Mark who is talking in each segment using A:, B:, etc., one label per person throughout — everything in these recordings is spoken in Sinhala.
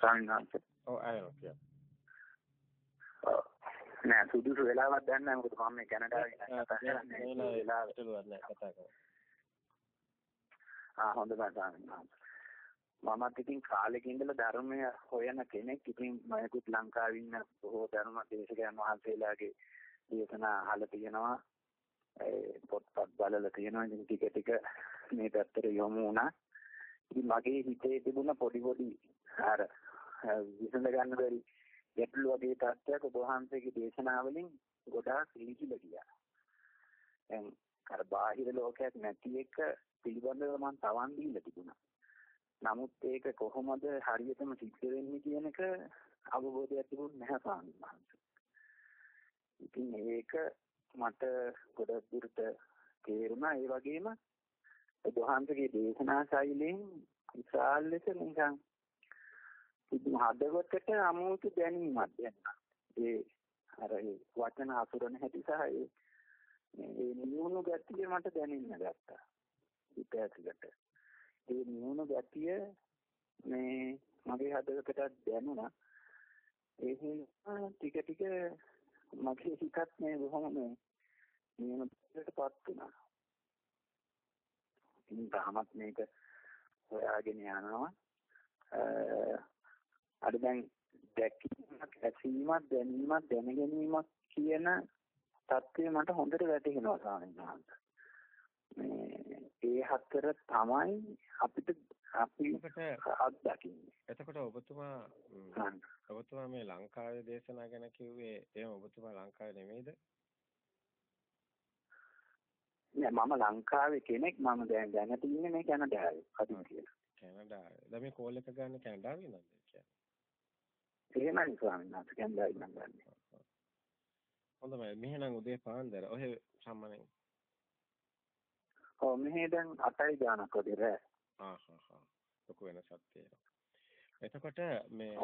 A: සාමාන්‍යයෙන්
B: ඔව් අයනවා කියන්න.
A: නෑ සුදුසු වෙලාවක් දැන් නෑ මොකද මම මේ කැනඩාවේ ඉන්න කතා කරන්නේ
B: මේ වෙලාවට නෑ කතා කරන්නේ.
A: ආ සාමාන්‍යයෙන්. මමත් ඉතින් කාලෙක ඉඳලා ධර්මය හොයන කෙනෙක්. ඉතින් මමකුත් ලංකාවේ ඉන්න බොහෝ ධර්ම දේශකයන් වහන්සේලාගේ දේශනා අහලා තියෙනවා. ඒ පොත්පත් බලලා තියෙනවා. ඉතින් ටික ටික මේ පැත්තට යොමු වුණා. ඉතින් මගේ හිතේ තිබුණ පොඩි පොඩි අර විසඳ ගන්න බැරි ගැටලු වගේ තත්ත්වයක් ඔබ වහන්සේගේ දේශනාවලින් ගොඩාක් ලිහිලා ගියා. දැන් අර බාහිර ලෝකයක් නැති එක පිළිබඳව මම තවන් දීලා තිබුණා. නමුත් ඒක කොහොමද හරියටම සිද්ධ වෙන්නේ කියන එක අවබෝධයක් තිබුණ නැහැ සාමාන්‍යයෙන්. ඉතින් ඒක මට ගොඩක් දුරට තේරුණා ඒ වගේම බුදුහන්සේගේ දේශනා ශෛලියෙන් විශාල ලෙස නිකන් ඉතින් හදවතට අමුතු දැනීමක් දැනුණා. ඒ අර ඒ වචන අසුරන හැටි සහ ඒ ඒ නියුණු ගැතිය මට දැනෙන්න ගත්තා. හිත ඇතුළට. ඒ නියුණු ගැතිය මේ මගේ හදවතට දැනුණා. ඒ හින්දා ටික ටික මගේ හිතත් මේ බොහොම මේ නියමයටපත් වුණා. ඉතින් තාමත් මේක හොයාගෙන යනවා. අර දැන් දැකීමක්, ඇසීමක්, දැනීමක්, දැනගැනීමක් කියන தත්ත්වය මට හොඳට වැටහෙනවා ස්වාමීන් වහන්සේ. මේ ඒ හතර තමයි අපිට අපි අත්දකින්නේ.
B: එතකොට ඔබතුමා ඔබතුමා මේ ලංකාවේ දේශනා ගැන කිව්වේ එහෙනම් ඔබතුමා ලංකාවේ නෙමෙයිද?
A: නෑ මම ලංකාවේ කෙනෙක් මම දැන් දැන තින්නේ මේ කැනඩාවේ කදින් කියලා.
B: කැනඩාවේ. දැන් මේ කෝල් එක ගන්න කැනඩාවේ නේද කියන්නේ?
A: එහෙමයි ස්වාමීන් වහන්සේ කැනඩාවේ නම් ගන්න.
B: හොඳයි මෙහෙනම් උදේ පාන්දර ඔහෙ සම්මනේ.
A: ඔව් මෙහෙ දැන් 8යි ගානක් වගේ රෑ.
B: ආ හා හා. ලොකු වෙනසක් තියෙනවා. එතකොට මේ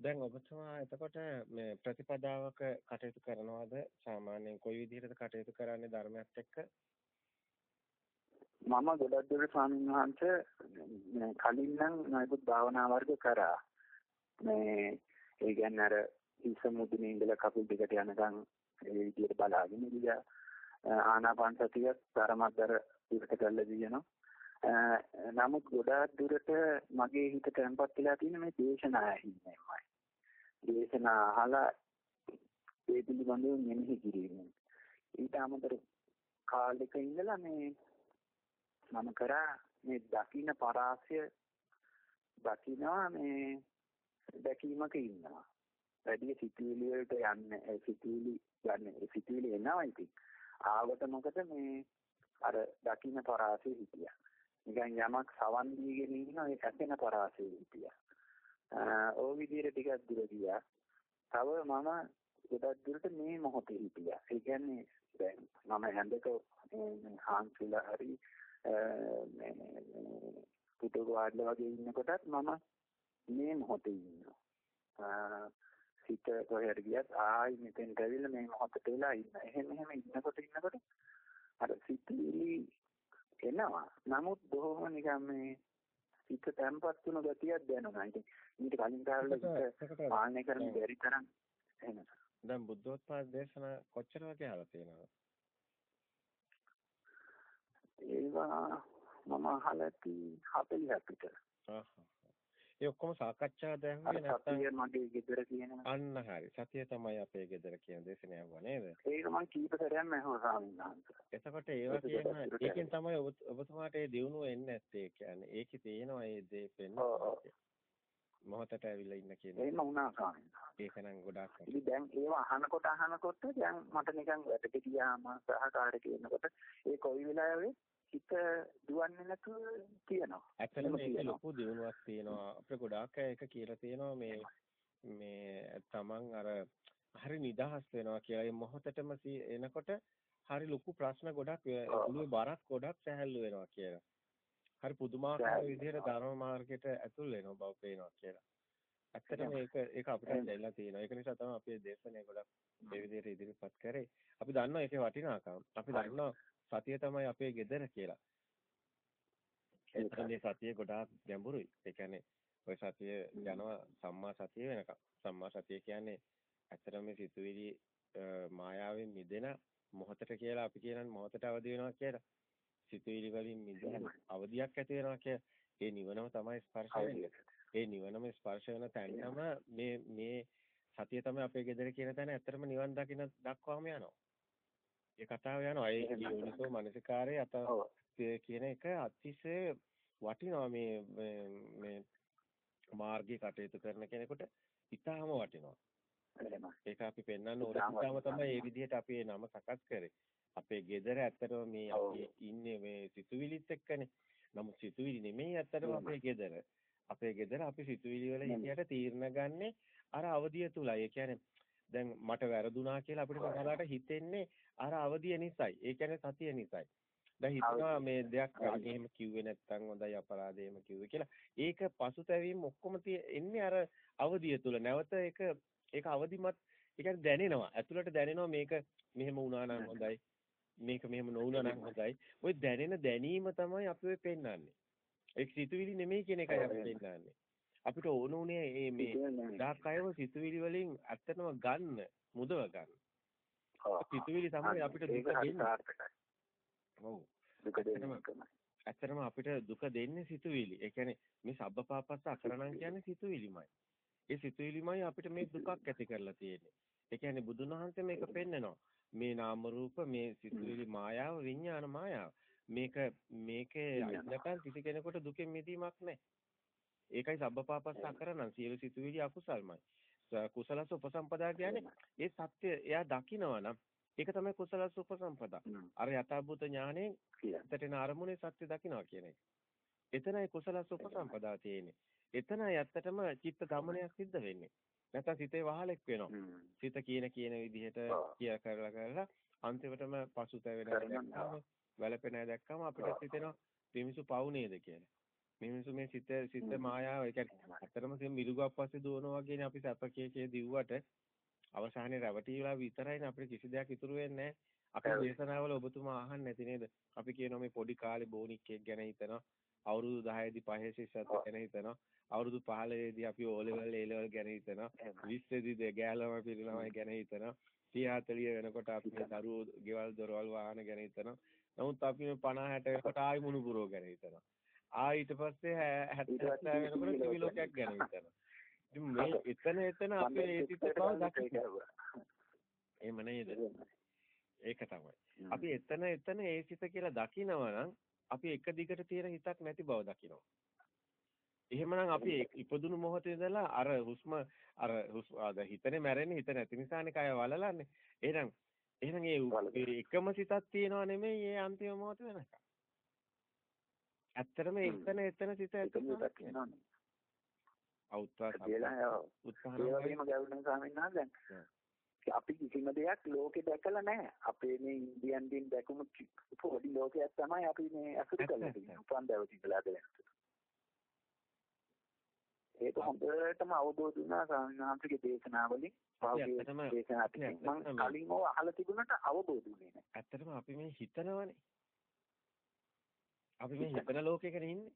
B: දැන් ඔබතුමා එතකොට මේ ප්‍රතිපදාවක කටයුතු කරනවද? සාමාන්‍යයෙන් කොයි විදිහටද කටයුතු කරන්නේ ධර්මයත් එක්ක?
A: මම ගොඩක් දුරට ස්වාමීන් වහන්සේ කලින් නම් නොයෙකුත් භාවනා වර්ග කරා. මේ ඒ කියන්නේ අර හිස මුදුනේ ඉඳලා කකුල් දෙකට යනකම් ඒ විදිහට බලාගෙන ඉඳලා ආනාපාන සතිය තරමද්දර ඉවත කරලා දිනනවා නමුත් ගොඩාක් දුරට මගේ හිත තැම්පත් වෙලා තියෙන මේ දේශනා ඇහිීමයි. දේශනා අහලා ඒ පිළිබඳව මෙනෙහි කිරීම. ඊට අමතර කාලෙක ඉඳලා මේ මම කරා මේ දකින්න පරාසය දකින්නවා මේ දැකීමක ඉන්නවා. වැඩි සිතුවිලි වලට යන්නේ සිතුවිලි යන්නේ සිතුවිලි එනවා ඉතින්. ආවට මොකද මේ අර දකින්න පරාසය හිටියා. නිකන් යමක් සවන් දීගෙන ඉන්න ඒ ඇසෙන පරාසය හිටියා. ඕ විදිහට ටිකක් දුර ගියා. තව මම ගොඩක් දුරට මේ මොහොතේ හිටියා. ඒ කියන්නේ දැන් මම හැන්දක හාන්සිලා හරි මේ පුතෝ වාඩිලා වගේ ඉන්නකොටත් මම මේ මොහොතේ ඉන්නවා. සිත කොහෙද ගියත් ආයි මෙතෙන්ට ඇවිල්ලා මේ මොහොතට වෙලා ඉන්න. එහෙම එහෙම ඉන්නකොට ඉන්නකොට අර සිතිවිලි එනවා. නමුත් බොහොම නිකන් මේ හිත තැම්පත් වුණ ගතියක් දැනුණා. ඉතින් ඊට කලින් කාලවල පාලනය කරන්න බැරි තරම් එහෙම.
B: දැන් බුද්ධෝත්පාද දේශනා කොච්චර වගේ අහලා තියෙනවද?
A: ඒවා මම අහලා ති 40 පිට.
B: ඒ ඔක්කොම සාකච්ඡා දැන්වේ නැත්නම්
A: සතිය මගේ ගෙදර කියන
B: අන්න හරි. සතිය තමයි අපේ ගෙදර කියන දේශනය වුණා නේද?
A: ඒක මම කීප සැරයක් ඇහුවා ස්වාමීන් වහන්සේ.
B: එතකොට ඒවා කියන ඒකෙන් තමයි ඔබතුමාට ඒ දියුණුව එන්නේ නැත්තේ කියන්නේ. ඒකේ තියෙනවා ඒ දේ පෙන්වන්නේ මොහොතට ඇවිල්ලා ඉන්න කියන
A: එහෙම වුණා ස්වාමීන්
B: ඒක නම් ගොඩාක්
A: ඉතින් දැන් ඒව අහනකොට අහනකොට දැන් මට නිකන් වැටට ගියාම සහකාරක ඉන්නකොට ඒ කොයි වෙලාවෙ හිත දුවන්නේ නැතුව තියෙනවා.
B: ඇත්තටම ඒක ලොකු දියුණුවක් තියෙනවා. අපිට ගොඩාක් ඒක කියලා තියෙනවා මේ මේ තමන් අර හරි නිදහස් වෙනවා කියලා. මේ මොහොතටම එනකොට හරි ලොකු ප්‍රශ්න ගොඩක් ඔළුවේ බරක් ගොඩක් සැහැල්ලු වෙනවා කියලා. හරි පුදුමාකාර විදිහට ධර්ම මාර්ගයට ඇතුල් වෙනවා බව පේනවා කියලා. ඇත්තටම ඒක ඒක අපිට දැනලා තියෙනවා. ඒක නිසා තමයි අපි දේශනේ ගොඩක් මේ විදිහට ඉදිරිපත් කරේ. අපි දන්නවා ඒකේ වටිනාකම. අපි දන්නවා සතිය තමයි අපේ gedara කියලා. මේ සතිය ගොඩාක් ගැඹුරුයි. ඒ කියන්නේ ඔය සතිය යනවා සම්මා සතිය වෙනකම්. සම්මා සතිය කියන්නේ ඇත්තටම මේ සිතුවිලි මායාවෙන් මිදෙන මොහොතට කියලා අපි කියන්නේ මොහොතට අවදි වෙනවා කියලා. සිතුවිලි වලින් මිදෙන අවදියක් ඇති වෙනවා කියලා. ඒ නිවනම තමයි ස්පර්ශ වෙන්නේ. ඒ නිවනම ස්පර්ශ වෙන තැනම මේ මේ සතිය තමයි අපේ ගෙදර කියන තැන ඇත්තටම නිවන් දකින්න දක්වාම යනවා. ඒ කතාව යනවා. ඒ යෝනිසෝ මනසිකාරයේ අත කියන එක අතිශය වටිනවා මේ මේ මාර්ගයේ කටයුතු කරන කෙනෙකුට ඉතාම වටිනවා. ඒක අපි පෙන්වන්න ඕනේ. ඉතාම තමයි මේ විදිහට අපි නම සකස් කරේ. අපේ ගෙදර ඇත්තටම මේ අපි ඉන්නේ මේ සිතුවිලිත් එක්කනේ. නමුත් සිතුවිලි නෙමෙයි ඇත්තටම අපේ ගෙදර. අපේ ගෙදර අපි සිතුවිලි වල හිතියට තීරණ ගන්නෙ අර අවදිය තුලයි. ඒ කියන්නේ දැන් මට වැරදුනා කියලා අපිට සමහරවිට හිතෙන්නේ අර අවදිය නිසායි. ඒ කියන්නේ සතිය නිසායි. දැන් හිතනවා මේ දෙයක් එහෙම කිව්වේ නැත්නම් හොඳයි අපරාධය එහෙම කිව්වේ කියලා. ඒක පසුතැවීම ඔක්කොම එන්නේ අර අවදිය තුල. නැවත ඒක ඒක අවදිමත් ඒ කියන්නේ දැනෙනවා. ඇතුළට දැනෙනවා මේක මෙහෙම වුණා නම් හොඳයි. මේක මෙහෙම නොවුණා නම් හොඳයි. ওই දැනෙන දැනීම තමයි අපි ඔය පෙන්වන්නේ. ඒක සිතුවිලි නෙමෙයි කියන එකයි අපි පෙන්වන්නේ. අපිට ඕන උනේ මේ දාක් අයව සිතුවිලි වලින් ඇත්තටම ගන්න, මුදව ගන්න. සිතුවිලි තමයි අපිට දුක දෙන්නේ. ඇත්තටම අපිට දුක දෙන්නේ සිතුවිලි. ඒ කියන්නේ මේ සබ්බපාපස්ස අකරණම් කියන්නේ සිතුවිලිමයි. ඒ සිතුවිලිමයි අපිට මේ දුකක් ඇති කරලා තියෙන්නේ. ඒ කියන්නේ බුදුන් වහන්සේ මේක පෙන්නනවා. මේ නාම රූප මේ සිතුවිලි මායාව විඥාන මායාව. මේක මේකේ අඥකන් කිසි කෙනෙකුට දුකෙන් මිදීමක් නැහැ. ඒකයි සබ්බපාපස්ස අකරණම් සියලු සිතුවිලි අකුසල්මයි. කුසලස උපසම්පදා කියන්නේ ඒ සත්‍ය එයා දකිනවා නම් ඒක තමයි කුසලස උපසම්පදා. අර යථාභූත ඥාණයෙන් ඇත්තටම අරමුණේ සත්‍ය දකිනවා කියන එක. එතනයි කුසලස උපසම්පදා තියෙන්නේ. එතනයි ඇත්තටම චිත්ත ගමනයක් සිද්ධ වෙන්නේ. නැත්නම් සිතේ වහලෙක් වෙනවා. සිත කියන කියන විදිහට කිය කරලා කරලා අන්තිමටම පසුතැවෙන දැක්කම වැළපෙන දැක්කම අපිට හිතෙනවා මිනිසු පවු නේද කියලා. මිනිසු මේ සිත සිත මායාව ඒ කියන්නේ අතරම සිය මිරිගුවක් පස්සේ දුවනවා වගේනේ අපි සැපකේකේ දිව්වට අවසානයේ රැවටිලා විතරයිනේ අපිට කිසි දෙයක් ඉතුරු වෙන්නේ නැහැ. අපේ දේශනාවල ඔබතුමා අහන්නේ නැති නේද? අපි කියනවා මේ පොඩි කාලේ බෝනික්ෙක් ගැන හිතනවා. අවුරුදු 10 දී 5 ශිෂ්‍යත්ව ගැන හිතනවා. අවුරුදු 15 දී අපි O level A level ගැන හිතනවා. 20 දී ගෑලම පිරිනමයි ගැන හිතනවා. 30 40 වෙනකොට අපි මේ දරුවෝ ගෙවල් දොරවල් වාහන ගැන හිතනවා. නමුත් අපි මේ 50 60 වෙනකොට ආයි මුණුපුරෝ ගැන හිතනවා. ආයි ඊට පස්සේ 70 70 වෙනකොට දිවි ලෝකයක් ගැන හිතනවා. ඉතින් මේ එතන එතන අපේ ඒ සිත බව දකිනවා. එහෙම නේද? ඒක තමයි. අපි එතන එතන ඒ සිත කියලා දකිනවා නම් අපි එක දිගට තියෙන හිතක් නැති බව දකිනවා. එහෙමනම් අපි ඉපදුණු මොහොතේ ඉඳලා අර හුස්ම අර හුස්ම හිතනේ මැරෙන්නේ හිත නැති නිසානේ කය වලලන්නේ. එහෙනම් එහෙනම් ඒ එකම සිතක් තියෙනව නෙමෙයි ඒ අන්තිම මොහොත වෙනකම්. ඇත්තටම එතන එතන සිත තියෙනවා. අවුත්වා
A: උත්සාහ ඒ වගේම ගැවුණා ස්වාමීන් වහන්සේ දැන් අපි කිසිම දෙයක් ලෝකේ දැකලා නැහැ. අපේ මේ ඉන්දියන් දින් දැකුණු පොඩි ලෝකයක් තමයි අපි මේ අසුරු කරලා තියෙන්නේ. උපන් දවසින්දලා දැක්කේ. ඒක හොඳටම අවබෝධ වුණා සාමාන්‍යගේ දේශනාවලින්. පහුගිය දේශනාවට මම කලින් ඕව අහලා තිබුණාට අවබෝධ වුණේ නැහැ.
B: ඇත්තටම අපි මේ හිතනවනේ. අපි මේ හිතන ලෝකයකනේ ඉන්නේ.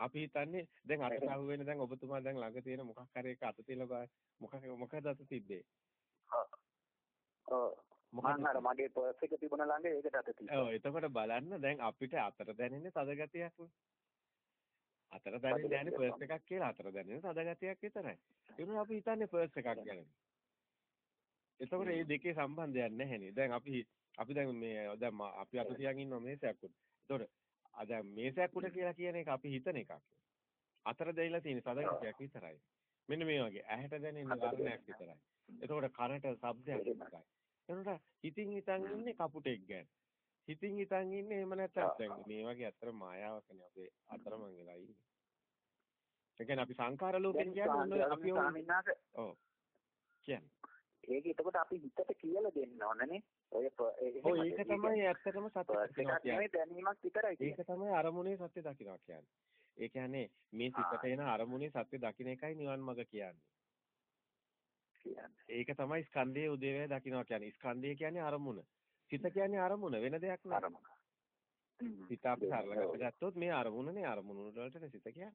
B: අපි හිතන්නේ දැන් අතට අහු වෙන දැන් ඔබතුමා දැන් ළඟ තියෙන මොකක් හරි එක අත තියලා බලන්න. මොකක් මොකද අත තිබ්බේ?
A: මම අර මගේ පර්ස් එක තිබුණ ළඟ ඒකට අත තිබ්බා.
B: ඔව් එතකොට බලන්න දැන් අපිට අතට දැනෙන්නේ තද ගතියක් අතට දැනෙන්නේ පර්ස් එකක් කියලා. අතට දැනෙන්නේ තද ගතියක් විතරයි. ඒ අපි හිතන්නේ පර්ස් එකක් ගැන. එතකොට මේ දෙකේ සම්බන්ධයක් නැහැනේ දැන් අපි අපි දැන් මේ දැන් අපි අත තියන් ඉන්නවා මේසයක් උඩ එතකොට දැන් මේසයක් උඩ කියලා කියන එක අපි හිතන එකක්. අතර දෙයිලා තියෙන සදගතියක් විතරයි. මෙන්න මේ වගේ ඇහැට දැනෙන වර්ණයක් විතරයි. එතකොට කනට ශබ්දයක් විතරයි. එතකොට හිතින් හිතන් ඉන්නේ කපුටෙක් ගැන. හිතින් හිතන් ඉන්නේ එහෙම නැත්නම් දැන් මේ වගේ අතර මායාවකනේ අපේ අතරමං වෙලා ඉන්නේ. ඒ කියන්නේ අපි සංඛාර ලෝකෙන් කියන්නේ අපි ඔව් කියන්නේ.
A: ඒක එතකොට අපි හිතට කියලා දෙන්න ඕනනේ. ඔය
B: ඔය ඒක තමයි ඇත්තටම සත්‍ය
A: දැනීමක් විතරයි
B: ඒක තමයි අරමුණේ සත්‍ය දකින්නවා කියන්නේ. ඒ කියන්නේ මේ සිතට එන අරමුණේ සත්‍ය දකින්න එකයි නිවන් මඟ කියන්නේ. ඒක තමයි ස්කන්ධයේ උදේවැය දකින්නවා කියන්නේ. ස්කන්ධය කියන්නේ අරමුණ. සිත කියන්නේ අරමුණ වෙන දෙයක් නෑ. සිත අපි සරල කරගත්තොත් මේ අරමුණනේ අරමුණු වලටනේ සිත කියන්නේ.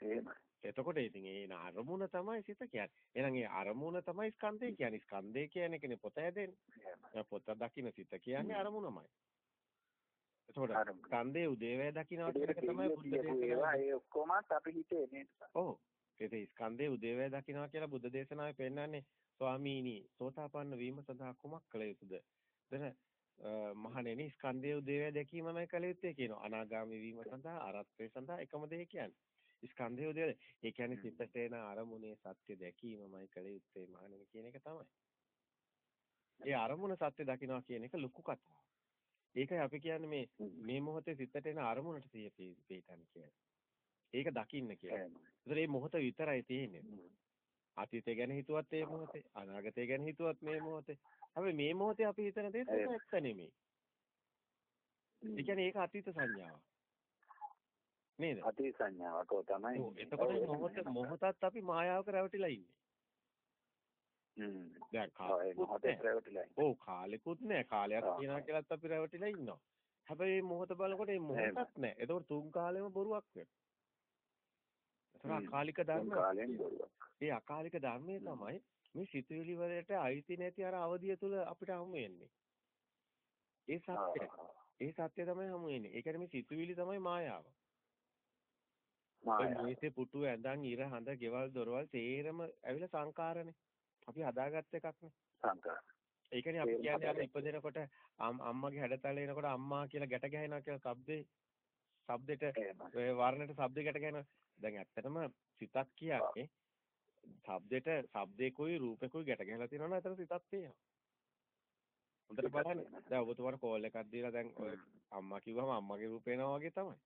A: එහෙමයි.
B: එතකොට ඉතින් ඒ අරමුණ තමයි සිත කියන්නේ. එහෙනම් ඒ අරමුණ තමයි ස්කන්ධය කියන්නේ. ස්කන්ධය කියන්නේ කෙනේ පොත හැදෙන්නේ. පොත දකින්න සිත කියන්නේ අරමුණමයි. එතකොට ස්කන්ධයේ උදේවැය දකින්නවා කියන එක තමයි බුද්ධ දේශනාව.
A: ඒ ඔක්කොමත් අපි හිතේ නේද?
B: ඔව්. ඒ ස්කන්ධයේ උදේවැය දකින්නවා කියලා බුද්ධ දේශනාවේ පෙන්නන්නේ ස්වාමීනි සෝතාපන්න වීම සඳහා කුමක් කළ යුතුද? එතන මහණෙනි ස්කන්ධයේ උදේවැය දැකීමමයි කළ යුත්තේ කියනවා. අනාගාමී වීම සඳහා අරහත්ත්වය සඳහා එකම දේ කියන්නේ. ස්කන්ධය උදේවැය. ඒ කියන්නේ සිතට එන අරමුණේ සත්‍ය දැකීමමයි කළ යුත්තේ මහණෙනි කියන එක තමයි. ඒ අරමුණ සත්‍ය දකින්නවා කියන එක ලොකු කතාවක්. ඒකයි අපි කියන්නේ මේ මේ මොහොතේ සිතට එන අරමුණට සිය පිටන්න කියලා. ඒක දකින්න කියලා. ඒතර මේ මොහොත විතරයි තියෙන්නේ. අතීතය ගැන හිතුවත් මේ මොහොතේ, අනාගතය ගැන හිතුවත් මේ මොහොතේ. හැබැයි මේ මොහොතේ අපි හිතන දේ ඇත්ත නෙමෙයි. ඒ කියන්නේ ඒක අතීත සංඥාවක්. නේද?
A: අතීත සංඥාවක් තමයි.
B: එතකොට මොහොත මොහොතත් අපි මායාවක රැවටිලා ඉන්නේ.
A: හ්ම්.
B: දැන්
A: රැවටිලා
B: ඔව් කාලෙකුත් නෑ. කාලයක් තියනවා කියලාත් අපි රැවටිලා ඉන්නවා. හැබැයි මොහොත බලනකොට මේ මොහොතක් නෑ. ඒතකොට තුන් කාලෙම බොරුවක් වෙනවා. ඒක අකාලික ධර්ම.
A: කාලෙන් බොරුවක්.
B: ඒ අකාලික ධර්මයේ තමයි මේ සිතුවිලි වලට අයිති නැති අර අවදිය තුල අපිට හමු වෙන්නේ. ඒ සත්‍යය. ඒ සත්‍ය තමයි හමු වෙන්නේ. ඒ කියන්නේ මේ සිතුවිලි තමයි මායාව.
A: ඔය
B: මේසේ පුටු ඇඳන් ඉර හඳ ගෙවල් දොරවල් තේරම ඇවිල්ලා සංකාරනේ. අපි හදාගත්ත එකක්නේ.
A: සංකාර.
B: ඒකනේ අපි කියන්නේ අර ඉපදෙනකොට අම්මගේ හැඩතල එනකොට අම්මා කියලා ගැට ගැහෙනවා කියලා શબ્දේ શબ્දෙට ඔය වර්ණයට શબ્දේ ගැට ගැහෙනවා. දැන් ඇත්තටම සිතක් කියන්නේ શબ્දෙට શબ્දේකුයි රූපේකුයි ගැට ගැහලා තියෙනවනේ අතන සිතක් තියෙනවා. හොඳට බලන්න. දැන් ඔබතුමාට කෝල් එකක් දීලා දැන් අම්මා කිව්වම අම්මගේ රූප එනවා වගේ තමයි.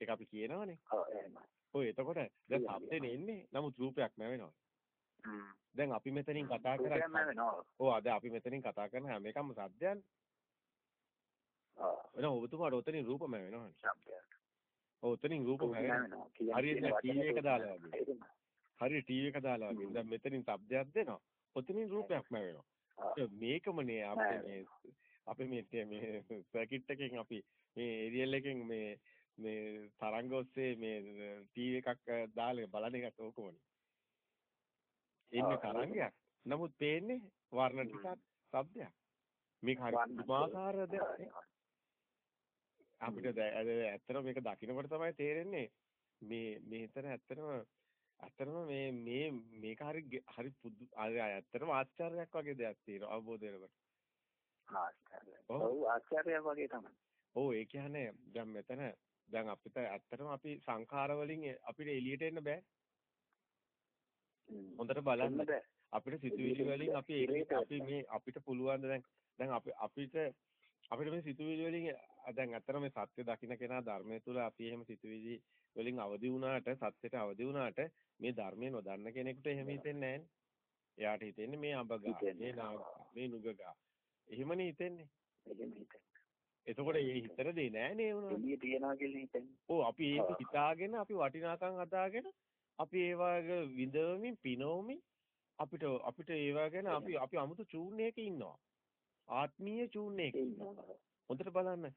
B: ඒක අපි කියනවනේ.
A: ඔව් එහෙමයි.
B: ඔය එතකොට දැන් සම්දෙනේ ඉන්නේ නමුත් රූපයක් නැවෙනවා. දැන් අපි මෙතනින් කතා කරන්නේ ඔව් දැන් අපි මෙතනින් කතා කරන හැම එකම සද්දයන්
A: ඔව්.
B: එහෙනම් ඔබතුමාට උතනින් රූපම වෙනවනේ
A: සද්දයක්
B: ඔව් උතනින් රූපම වෙනවා හරියට ටීවී එක දාලා වගේ. හරියට ටීවී එක දාලා වගේ. දැන් මෙතනින් සද්දයක් දෙනවා. උතනින් රූපයක්ම වෙනවා මේකමනේ අපේ මේ අපේ මේ මේ සර්කිට් එකෙන් අපි මේ ඒරියල් එකෙන් මේ මේ තරංග ඔස්සේ මේ ටීවී එකක් දාලා බලන එකට ඕකමනේ. එන්නේ තරංගයක්. නමුත් පේන්නේ වර්ණ ටිකක් શબ્දයක්. මේක හරි පුදුමාකාර දෙයක්. අපිට ඇත්තටම මේක දකින්නකොට තමයි තේරෙන්නේ මේ මේතර ඇත්තටම ඇත්තටම මේ මේ මේක හරි හරි පුදු ඇත්තටම ආශ්චර්යයක් වගේ දෙයක් තියෙනවා අවබෝධ වෙනකොට.
A: ආශ්චර්යයක්. ඔව් ආශ්චර්යයක් වගේ තමයි.
B: ඔව් ඒ කියන්නේ දැන් මෙතන දැන් අපිට ඇත්තටම අපි සංඛාර වලින් අපිට එළියට එන්න බෑ. හොඳට බලන්න අපිට සිතුවිලි වලින් අපි ඒක අපි මේ අපිට පුළුවන් දැන් දැන් අපි අපිට අපිට මේ සිතුවිලි වලින් දැන් අතන මේ සත්‍ය දකින්න කෙනා ධර්මයේ තුල අපි එහෙම සිතුවිලි වලින් අවදි වුණාට සත්‍යයට අවදි වුණාට මේ ධර්මයේ නොදන්න කෙනෙකුට එහෙම හිතෙන්නේ නැහැ. එයාට හිතෙන්නේ මේ අඹගා, මේ නාගා, මේ නුගගා. එහෙමනේ හිතෙන්නේ.
A: එහෙම හිතෙන්නේ.
B: එතකොට මේ හිතන දේ නෑ නේ වුණා.
A: එළිය තියනවා කියලා හිතන්නේ.
B: ඔව් අපි ඒක හිතාගෙන අපි වටිනාකම් අදාගෙන අපි ඒවා විඳවමින් පිනවමින් අපිට අපිට ඒවා ගැන අපි අපි 아무තු චූන් එකක ඉන්නවා. ආත්මීය චූන් එකක ඉන්නවා. හොඳට බලන්න.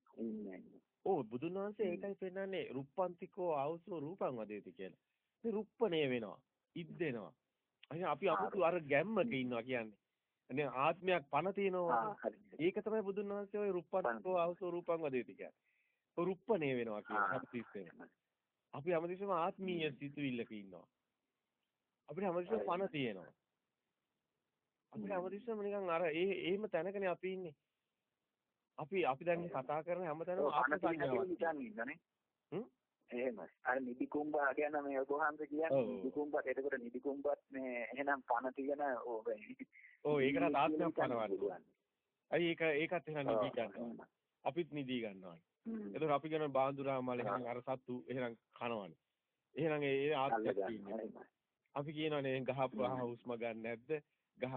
B: ඔව් බුදුන් වහන්සේ ඒකයි පෙන්නන්නේ රුප්පන්තිකෝ ආවසෝ රූපං වදේති කියලා. මේ රුප්පණය වෙනවා. ඉද්දෙනවා. අහින් අපි 아무තු අර ගැම්මක ඉන්නවා කියන්නේ. අනේ ආත්මයක් පණ තියනවා. ඒක තමයි බුදුන් වහන්සේ ওই රුප්පන්තිකෝ ආවසෝ රූපං වදේති කියන්නේ. රුප්පණය වෙනවා කියන්නේ හත්තිස්සෙම. අපි හැමතිස්සෙම ආත්මීය සිතුවිල්ලක ඉන්නවා. අපිට හැමතිස්සෙම පණ තියෙනවා. අපිට හැමතිස්සෙම නිකන් අර ඒ එහෙම තැනකනේ අපි ඉන්නේ. අපි අපි දැන් කතා කරන හැමතැනම ආත්ම සංඥාවක්
A: එහෙමයි. අර නිදි කුඹා කියන මේ ඔබහන්ස කියන්නේ නිදි කුඹා එතකොට නිදි කුඹත් මේ එහෙනම් පණ තියෙන ඔව්
B: ඔව් ඒකට ආත්මයක් පනවන්න. අයි ඒක ඒකත් එහෙනම් නිදි ගන්නවා. අපිත් නිදි ගන්නවා. එතකොට අපි කියන බාඳුරාමල එහෙනම් අර සත්තු එහෙනම් කනවනේ. එහෙනම් ඒ ආත්මයක් තියෙනවා. අපි කියනවානේ ගහ පහ හුස්ම ගන්න නැද්ද? ගහ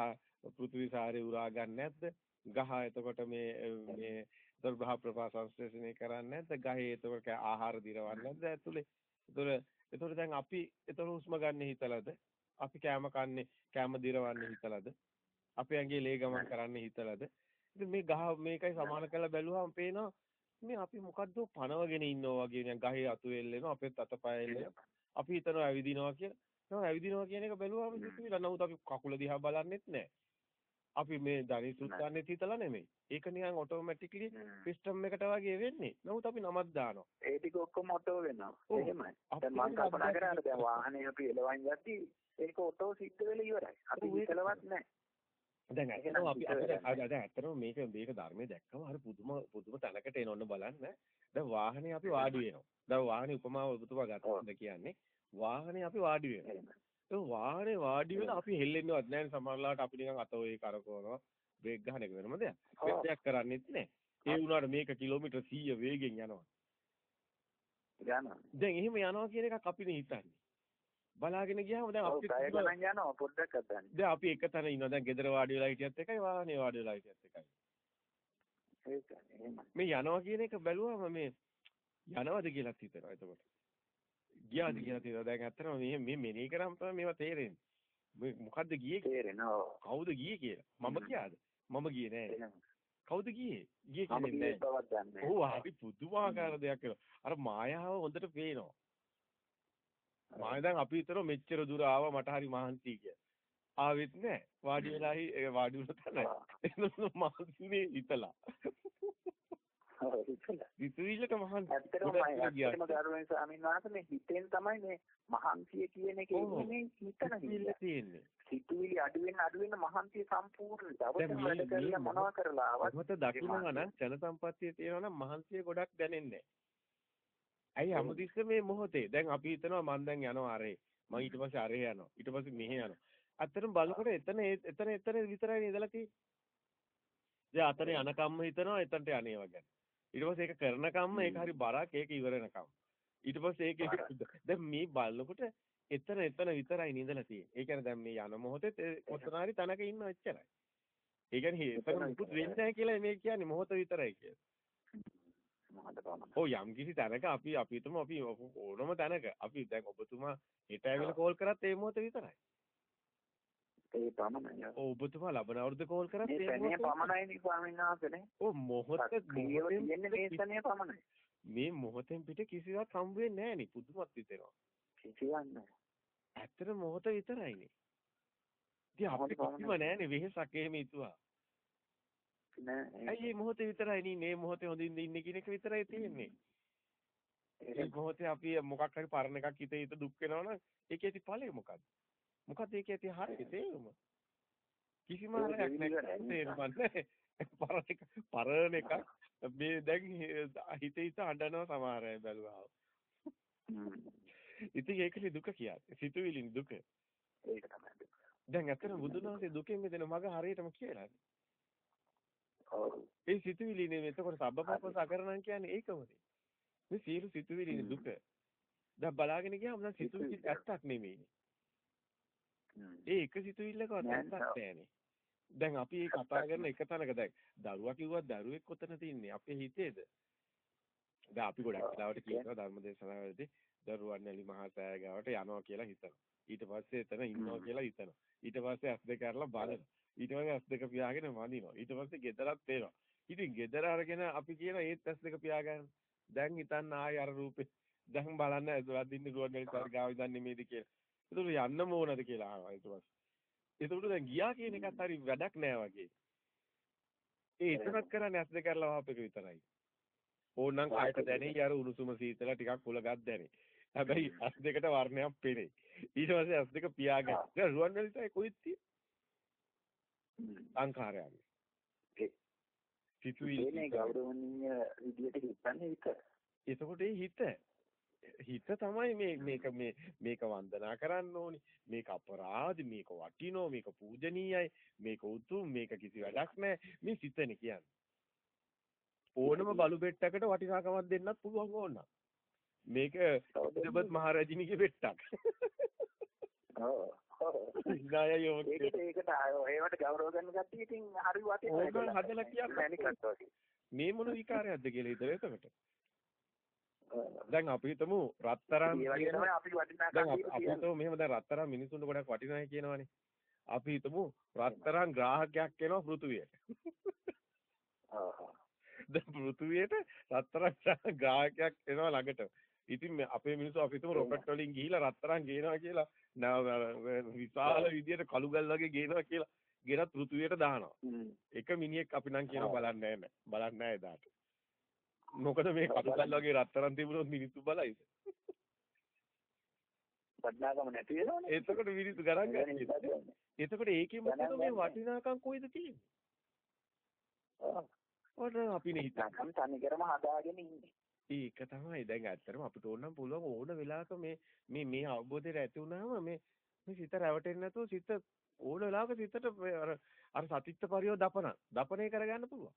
B: පෘථිවි සාරේ උරා ගන්න නැද්ද? ගහ එතකොට මේ මේ එතකොට ගහ ප්‍රභා සංශ්ලේෂණය කරන්නේ නැද්ද? ගහේ එතකොට ආහාර දිරවන්නේ නැද්ද ඇතුලේ? එතකොට එතකොට දැන් අපි එතකොට හුස්ම ගන්න හිතලාද? අපි කෑම කන්නේ කෑම දිරවන්නේ හිතලාද? අපි ඇඟේ ලේ ගමන් කරන්නේ හිතලාද? ඉතින් මේ ගහ මේකයි සමාන කරලා බැලුවාම පේනවා මේ අපි මොකද්ද පනවගෙන ඉන්නවා වගේ නිකන් ගහේ අතු එල්ලෙනවා අපෙත් අතපය එල්ලෙනවා. අපි හිතනවා ඇවිදිනවා කියලා. නෝ ඇවිදිනවා කියන එක බැලුවාම සිතුවිලා නමුත් අපි කකුල දිහා බලන්නෙත් නැහැ. අපි මේ ධනිසුත් ගන්නෙත් හිතලා නෙමෙයි. ඒක නිකන් ඔටෝමැටිකලි සිස්ටම් එකට වගේ වෙන්නේ. නමුත් අපි නමක් දානවා.
A: ඒ ටික ඔක්කොම ඔටෝ වෙනවා. එහෙමයි. දැන් මම කල්පනා කරාට දැන් වාහනේ අපි එලවන්න යද්දි ඒක ඔටෝ සිද්ධ වෙලා ඉවරයි. අපි හිතලවත් නැහැ.
B: දැන් ඇත්තටම අපි දැන් ඇත්තටම මේක මේක ධර්මයේ දැක්කම හරි පුදුම පුදුම තැනකට එනොන්න බලන්න. දැන් වාහනේ අපි වාඩි වෙනවා. දැන් වාහනේ උපමාව ඔබතුමා ගත්තද කියන්නේ වාහනේ අපි වාඩි වෙනවා. ඒ වාහනේ වාඩි වෙලා අපි හෙල්ලෙන්නවත් නැහැ සමහරලාට අපි නිකන් අත ඔය කරකවනවා. බ්‍රේක් ගන්න එක වෙනම දෙයක්. දෙයක් කරන්නේත් නැහැ. ඒ වුණාට මේක කිලෝමීටර් 100 වේගෙන් යනවා.
A: යනවා.
B: දැන් එහෙම යනවා කියන එකක් අපිනේ හිතන්නේ. බලාගෙන ගියාම දැන්
A: අපි ගණන් යනවා පොඩ්ඩක් අදන්නේ.
B: දැන් අපි එක තැන ඉන්නවා. දැන් ගෙදර වාඩි වෙලා හිටියත් එකයි වාහනේ වාඩි වෙලා හිටියත් එකයි.
A: ඒක එහෙමයි.
B: මේ යනවා කියන එක බැලුවම මේ යනවද කියලාත් හිතනවා එතකොට. ගියාද කියලා තියෙනවා. දැන් ඇත්තටම මේ මේ මෙනේ කරාම තමයි මේවා තේරෙන්නේ. මේ මොකද්ද ගියේ
A: තේරෙනවා.
B: කවුද ගියේ කියලා. මම ගියාද? මම ගියේ නෑ. කවුද ගියේ? ගියේ
A: මම
B: කියන්නේ
A: දන්නේ
B: ඔව් හරි පුදුමාකාර දෙයක් වෙනවා. අර මායාව හොඳට පේනවා. මාය දැන් අපි හිතනවා මෙච්චර දුර ආවා මට හරි මහන්සි කියලා. ආවෙත් නෑ. වාඩි වෙලායි ඒ වාඩි වුණ තැන. එතන මහන්සිනේ හිතලා. විසිරිලට මහන්සි.
A: ඇත්තටම ඇත්තටම ගෞරවනීය ස්වාමීන් වහන්සේ මේ හිතෙන් තමයි මේ මහන්සිය කියන එක එන්නේ හිතන හිත.
B: තියෙන්නේ.
A: සිතුවිලි අඩු වෙන අඩු වෙන මහන්සිය සම්පූර්ණ දවසේ වැඩ කරලා මොනවා කරලා ආවත්
B: මොකද දකින්නවා නම් චන සම්පත්තිය තියෙනවා නම් මහන්සිය ගොඩක් දැනෙන්නේ ඇයි අමුදිස්ස මේ මොහොතේ දැන් අපි හිතනවා මම දැන් යනවා අරේ මම ඊට පස්සේ අරේ යනවා ඊට පස්සේ මෙහෙ යනවා අතරම බලනකොට එතන එතන එතන විතරයි ඉඳලා තියෙන්නේ දැන් අතන යන කම්ම හිතනවා එතනට යන්නේව ගැන ඊට පස්සේ ඒක කරන කම්ම ඒක හරි බරක් ඒක ඉවර වෙනකම් ඊට පස්සේ ඒක දැන් මේ බලනකොට එතන එතන විතරයි නිඳලා තියෙන්නේ. ඒ කියන්නේ දැන් මේ යන මොහොතේ කොතන හරි තැනක ඉන්න එච්චරයි. ඒ කියන්නේ එතන මුකුත් වෙන්නේ නැහැ කියලා මේ කියන්නේ මොහොත විතරයි කියලා. ඔව් යම් කිසි තැනක අපි අපි හිතමු අපි ඕනම තැනක අපි දැන් ඔබතුමා හෙට ඇවිල්ලා කෝල් කරත් ඒ මොහොත විතරයි.
A: ඒ පමණයි.
B: ඔව් ඔබතුමා ලබන අවුරුද්ද කෝල් කරත්
A: ඒ මොහොත පමණයි ස්වාමීන් වහන්සේනේ.
B: ඔව් මොහොත
A: තියෙන්නේ මේ ස්තනය පමණයි.
B: මේ මොහොතෙන් පිට කිසිවක් හම්බ වෙන්නේ නැහැ නේ පුදුමත් හිතෙනවා.
A: කිසිවක් නැහැ.
B: ඇත්තට මොහොත විතරයිනේ. ඉතින් අපිට කිසිම නැහැනේ වෙහසක් එහෙම හිතුවා.
A: නෑ.
B: මේ මොහොතේ විතරයි නේ මේ මොහොතේ හොඳින් ඉන්නේ කියන එක විතරයි තියෙන්නේ. ඒ මොහොතේ අපි මොකක් හරි පරණ එකක් හිතේ හිත දුක් වෙනවනම් ඒකේ ඇති ඵලය මොකද්ද? මොකද්ද ඒකේ ඇති හරිය තේරුම? කිසිම හරයක් නැහැ. පරණ එක පරණ එකක් මේ දැන් හිතේ හිත අඬනවා සමහර අය බැලුවා. ඉතින් ඒකනේ දුක කියන්නේ. සිතුවිලි දුක.
A: ඒක තමයි දුක.
B: දැන් ඇත්තට බුදුන් වහන්සේ දුකෙන් මිදෙන මග හරියටම කියලානේ. ඒ සිතුවිලි නේ එතකොට සබ්බපපස අකරණම් කියන්නේ ඒකමනේ. මේ සියලු සිතුවිලි දුක. දැන් බලාගෙන ගියාම දැන් සිතුවිලි ඇත්තක් නෙමෙයි. ඒ එක සිතුවිල්ලකවත් ඇත්තක් නෑනේ. දැන් අපි මේ කතා කරන එක තැනක දැන් දරුවා කිව්වත් දරුවෙක් කොතන තින්නේ අපේ හිතේද? දැන් අපි ගොඩක් වෙලාවට කියනවා ධර්මදේශනාවලදී දරුවන් නැලි මහා සෑය ගාවට යනවා කියලා හිතනවා. ඊට පස්සේ එතන ඉන්නවා කියලා හිතනවා. ඊට පස්සේ ඇස් දෙක අරලා බලනවා. ඊට පස්සේ ඇස් දෙක පියාගෙන වඳිනවා. ඊට පස්සේ ගෙදරත් පේනවා. ඉතින් ගෙදර අරගෙන අපි කියන ඒත් ඇස් දෙක පියාගන්න. දැන් හිතන්න ආයෙ අර රූපේ දැන් බලන්න වදින්න රුවන්වැලි සාර ගාව ඉඳන් නෙමෙයිද කියලා. ඒතකොට යන්න ඕනද කියලා අහනවා ඊට පස්සේ. ඒතකොට දැන් ගියා කියන එකත් හරි වැඩක් නෑ වගේ. ඒ එතනක් කරන්නේ ඇස් දෙක අරලා වහපෙක විතරයි. ඕනනම් කායට දැනෙයි අර උණුසුම සීතල ටිකක් කුලගත් දැනේ. හැබැයි ඇස් දෙකට වර්ණයක් පෙනේ. ඊට පස්සේ ඇස් දෙක පියාගන්න. දැන් රුවන්වැලිසයි කොහෙද තියෙන්නේ? සංඛාරයන්.
A: ඒ
B: සිතුවිලි
A: මේ ගෞරවණීය විදියට හිතන්නේ හිත.
B: එතකොට ඒ හිත හිත තමයි මේ මේක මේ මේක වන්දනා කරන්න ඕනි. මේක අපරාධ මේක වටිනෝ මේක පූජනීයයි මේක උතුම් මේක කිසි වැඩක් නැහැ මේ සිතනේ කියන්නේ. ඕනම බලු බෙට්ටකට වටිනාකමක් දෙන්නත් පුළුවන් ඕන. මේක ඉදබත් මහරජිනිගේ බෙට්ටක්. ඉන්නායෝ
A: ඒකට ඒකට ඒවට ගෞරව ගන්න කට්ටිය ඉතින් හරි වටිනවා
B: හදලා කියන්නේ. මේ මොන විකාරයක්ද කියලා හිතලා එතකොට දැන් අපි හිතමු රත්තරන්
A: තමයි අපි වටිනා
B: දැන් අපි හිතමු මෙහෙම දැන් රත්තරන් මිනිසුන්ට ගොඩක් වටිනායි කියනවනේ අපි හිතමු රත්තරන් ග්‍රාහකයක් එනවා පෘථුවියට දැන් පෘථුවියට රත්තරන් ග්‍රාහකයක් එනවා ළඟට. ඉතින් අපේ මිනිස්සු අපි හිතමු රොකට් වලින් ගිහිලා රත්තරන් ගේනවා කියලා විශාල විදියට කළු ගල් වගේ ගේනවා කියලා ගෙනත් පෘථුවියට දානවා. එක මිනිහෙක් අපි නම් කියනවා බලන්නේ නැහැ. බලන්නේ නැහැ එදාට. මොකද මේ කළු ගල් වගේ රත්තරන් තිබුණොත් මිනිස්සු බලයිද?
A: වටිනාකම නැති වෙනවනේ.
B: එතකොට මිනිස්සු ගණන් ගන්න. එතකොට ඒකේ මොකද මේ වටිනාකම් කොයිද තියෙන්නේ? ඔන්න අපිනේ
A: හිතන්නේ තනිකරම හදාගෙන ඉන්නේ.
B: ඒක තමයි දැන් ඇත්තටම අපිට ඕනම් පුළුවන් ඕන වෙලාවක මේ මේ මේ අවබෝධය ඇති වුණාම මේ මේ සිත රැවටෙන්නේ නැතුව සිත ඕන වෙලාවක සිතට අර අර සතිත්ත පරියෝ දපන දපණය කරගන්න පුළුවන්.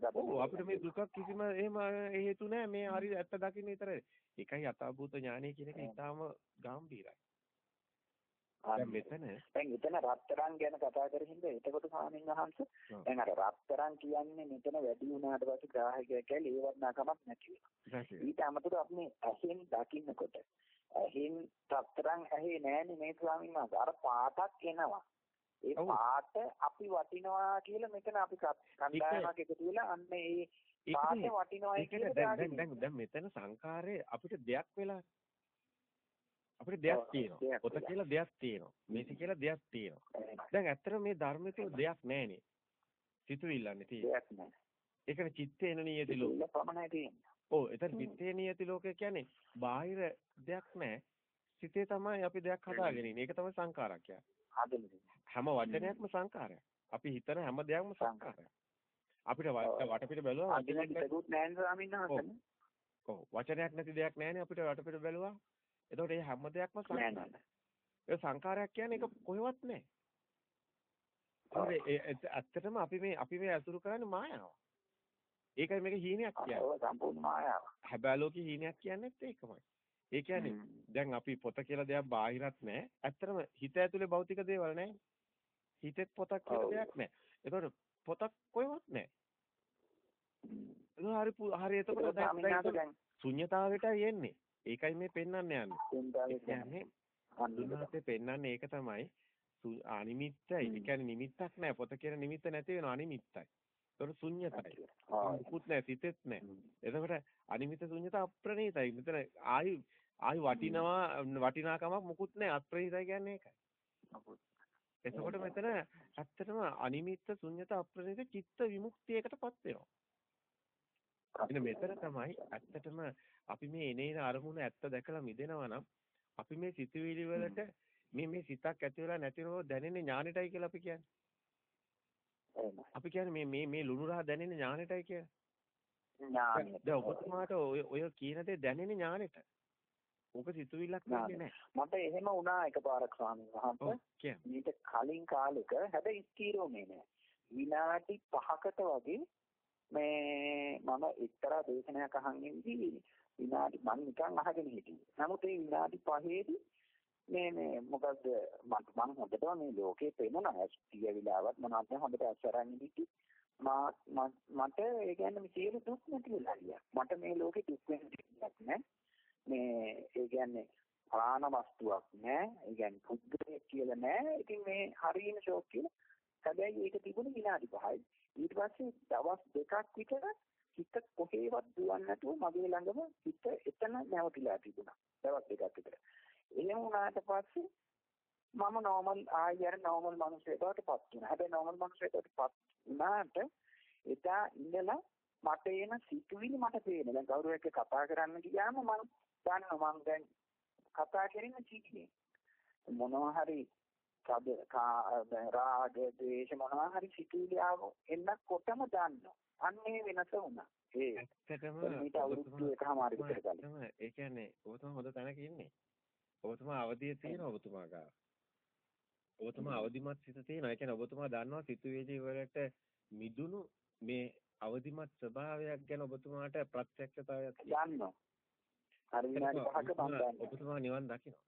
A: ආ.
B: අපිට මේ දුකක් කිසිම එහෙම හේතු නැහැ මේ හරි ඇත්ත දකින්න විතරයි. ඒකයි යථාභූත ඥානය කියන එක ඊටාම ගැඹීරයි. දැන් මෙතන
A: දැන් එතන රත්තරන් ගැන කතා කරහින්ද එතකොට ස්වාමීන් වහන්සේ දැන් අර රත්තරන් කියන්නේ මෙතන වැඩි වුණාට පස්සේ ග්‍රාහකයා කියලා ඒ වටිනාකමක් නැති වෙනවා. ඊට අමතරව අපි ඇහෙන් දකින්නකොට ඇහෙන් රත්තරන් ඇහි නෑනේ මේ ස්වාමීන් වහන්සේ අර පාටක් එනවා. ඒ පාට අපි වටිනවා කියලා මෙතන අපි කණ්ඩායමක් එකතු වෙලා අන්න ඒ පාට වටිනවා කියලා
B: දැන් දැන් දැන් මෙතන සංකාරයේ අපිට දෙයක් වෙලා අපිට දෙයක් තියෙනවා. පොත කියලා දෙයක් තියෙනවා. මේක කියලා දෙයක් තියෙනවා. දැන් ඇත්තට මේ ධර්මයේ දෙයක් නැහැනේ. සිතුවිල්ලන්නේ තියෙන්නේ. ඒකනේ චිත්තේන නියති ලෝක.
A: පමණයි තියෙන්නේ.
B: ඔව් එතන චිත්තේ නියති ලෝකය කියන්නේ බාහිර දෙයක් නැහැ. සිතේ තමයි අපි දෙයක් හදාගෙන ඉන්නේ. ඒක තමයි සංකාරයක් කියන්නේ. හැම වචනයක්ම සංකාරයක්. අපි හිතන හැම දෙයක්ම සංකාරයක්. අපිට වටපිට බැලුවා
A: වචනයක්
B: ඔව් වචනයක් නැති දෙයක් නැහැනේ අපිට වටපිට බැලුවා. එතකොට මේ හැම දෙයක්ම සංකාරයක්. ඒ සංකාරයක් කියන්නේ ඒක කොහෙවත් නැහැ. ඇත්තටම අපි මේ අපි මේ අසුරු කරන්නේ මායාව. ඒකයි මේක හීනයක් කියන්නේ.
A: සම්පූර්ණ මායාව.
B: හැබැයි ලෝකේ හීනයක් කියන්නේත් ඒකමයි. ඒ කියන්නේ දැන් අපි පොත කියලා දෙයක් බාහිරත් නැහැ. ඇත්තටම හිත ඇතුලේ භෞතික දේවල් නැහැ. හිතෙත් පොතක් කියලා දෙයක් නැහැ. ඒතකොට පොතක් කොහෙවත් නැහැ. හරි හරි එතකොට දැන් ශුන්‍යතාවයටයි එන්නේ. ඒකයි මේ පෙන්වන්න යන්නේ. කියන්නේ අඳුනාතේ පෙන්වන්නේ ඒක තමයි අනිමිත්තයි. ඒ කියන්නේ නිමිත්තක් නැහැ. පොත කියන නිමිත්ත නැති වෙනවා අනිමිත්තයි. ඒතකොට ශුන්‍යතයි. මුකුත් නැහැ, සිතෙත් නැහැ. එතකොට අනිමිත ශුන්‍යත අප්‍රණීතයි. මෙතන ආයි ආයි වටිනවා වටිනාකමක් මුකුත් නැහැ. අප්‍රණීතයි කියන්නේ ඒකයි. එතකොට මෙතන ඇත්තටම අනිමිත්ත ශුන්‍යත අප්‍රණීත චිත්ත විමුක්තියකටපත් වෙනවා. එන්න මෙතන තමයි ඇත්තටම අපි මේ එනේන අරමුණ ඇත්ත දැකලා මිදෙනවා නම් අපි මේ සිතුවිලි වලට මේ මේ සිතක් ඇති වෙලා නැතිනව දැනෙන්නේ ඥානෙටයි කියලා අපි කියන්නේ. අපි කියන්නේ මේ මේ මේ ලුණු රහ දැනෙන්නේ ඥානෙටයි කියලා.
A: ඥානෙ.
B: දැන් ඔබතුමාට ඔය ඔය කියන දේ දැනෙන්නේ ඥානෙට. ඕක සිතුවිල්ලක් නැහැ.
A: මට එහෙම වුණා එකපාරක් ස්වාමීන් වහන්සේ. මීට කලින් කාලෙක හැබැයි ස්ථීරව මේ නෑ. විනාඩි 5කට වගේ මේ මම එක්තරා දේශනයක් අහන් ඉඳි විනාඩි මම නිකන් අහගෙන හිටියේ. නමුත් ඒ විනාඩි පහේදී මේ මේ මොකද්ද මම මම හොඳටම මේ ලෝකේ පේනවා ඇස්තිය විලාවත් මොනවද හොඳට අසරන් ඉඳි මට ඒ කියන්නේ සියලු දුක් නැති වෙලා ගියා. මට මේ ලෝකේ දුක් වෙන දෙයක් නෑ. මේ ඒ කියන්නේ ප්‍රාණ වස්තුවක් නෑ. ඒ කියන්නේ පුද්ගලයෙක් කියලා නෑ. ඉතින් මේ හරියන ෂෝක් කියලා. හැබැයි ඒක තිබුණේ විනාඩි 5යි. ඊට පස්සේ දවස් දෙකක් විතර හිත කොහේවත් දුවන්නේ නැතුව මගේ ළඟම හිත එතන නැවතිලා තිබුණා. දවස් දෙකක් විතර. එහෙම වුණාට පස්සේ මම නෝමල් ආයෙත් නෝමල් මිනිහෙක්ටපත් වුණා. හැබැයි නෝමල් මිනිහෙක්ටපත් වුණාට එදා ඉඳලා මට එන සිතුවිලි මට පේන. දැන් කවුරු එක්ක කතා කරන්න ගියාම මම දන්නවා මම දැන් කතා කරන චීනේ. මොනවා හරි සද රාග ද්වේෂ මොනවා හරි සිතුවිලි ආව එන්නකොටම දන්නවා. අන්නේ වෙනස වුණා. ඒ
B: ඇත්තටම
A: මේක අවුරුදු එකමාරි විතර කලින්.
B: ඒ කියන්නේ ඔබතුමා හොඳ තැනක ඉන්නේ. ඔබතුමා අවදියේ තියෙනවා ඔබතුමා ගාව. ඔබතුමා අවදිමත් සිත තියෙනවා. ඒ කියන්නේ ඔබතුමා දන්නවා සිතුවිලි වලට මිදුණු මේ අවදිමත් ස්වභාවයක් ගැන ඔබතුමාට ප්‍රත්‍යක්ෂතාවයක්
A: දන්නවා. හරි විනාඩි 5ක මම දන්නවා.
B: ඔබතුමා නිවන් දකිනවා.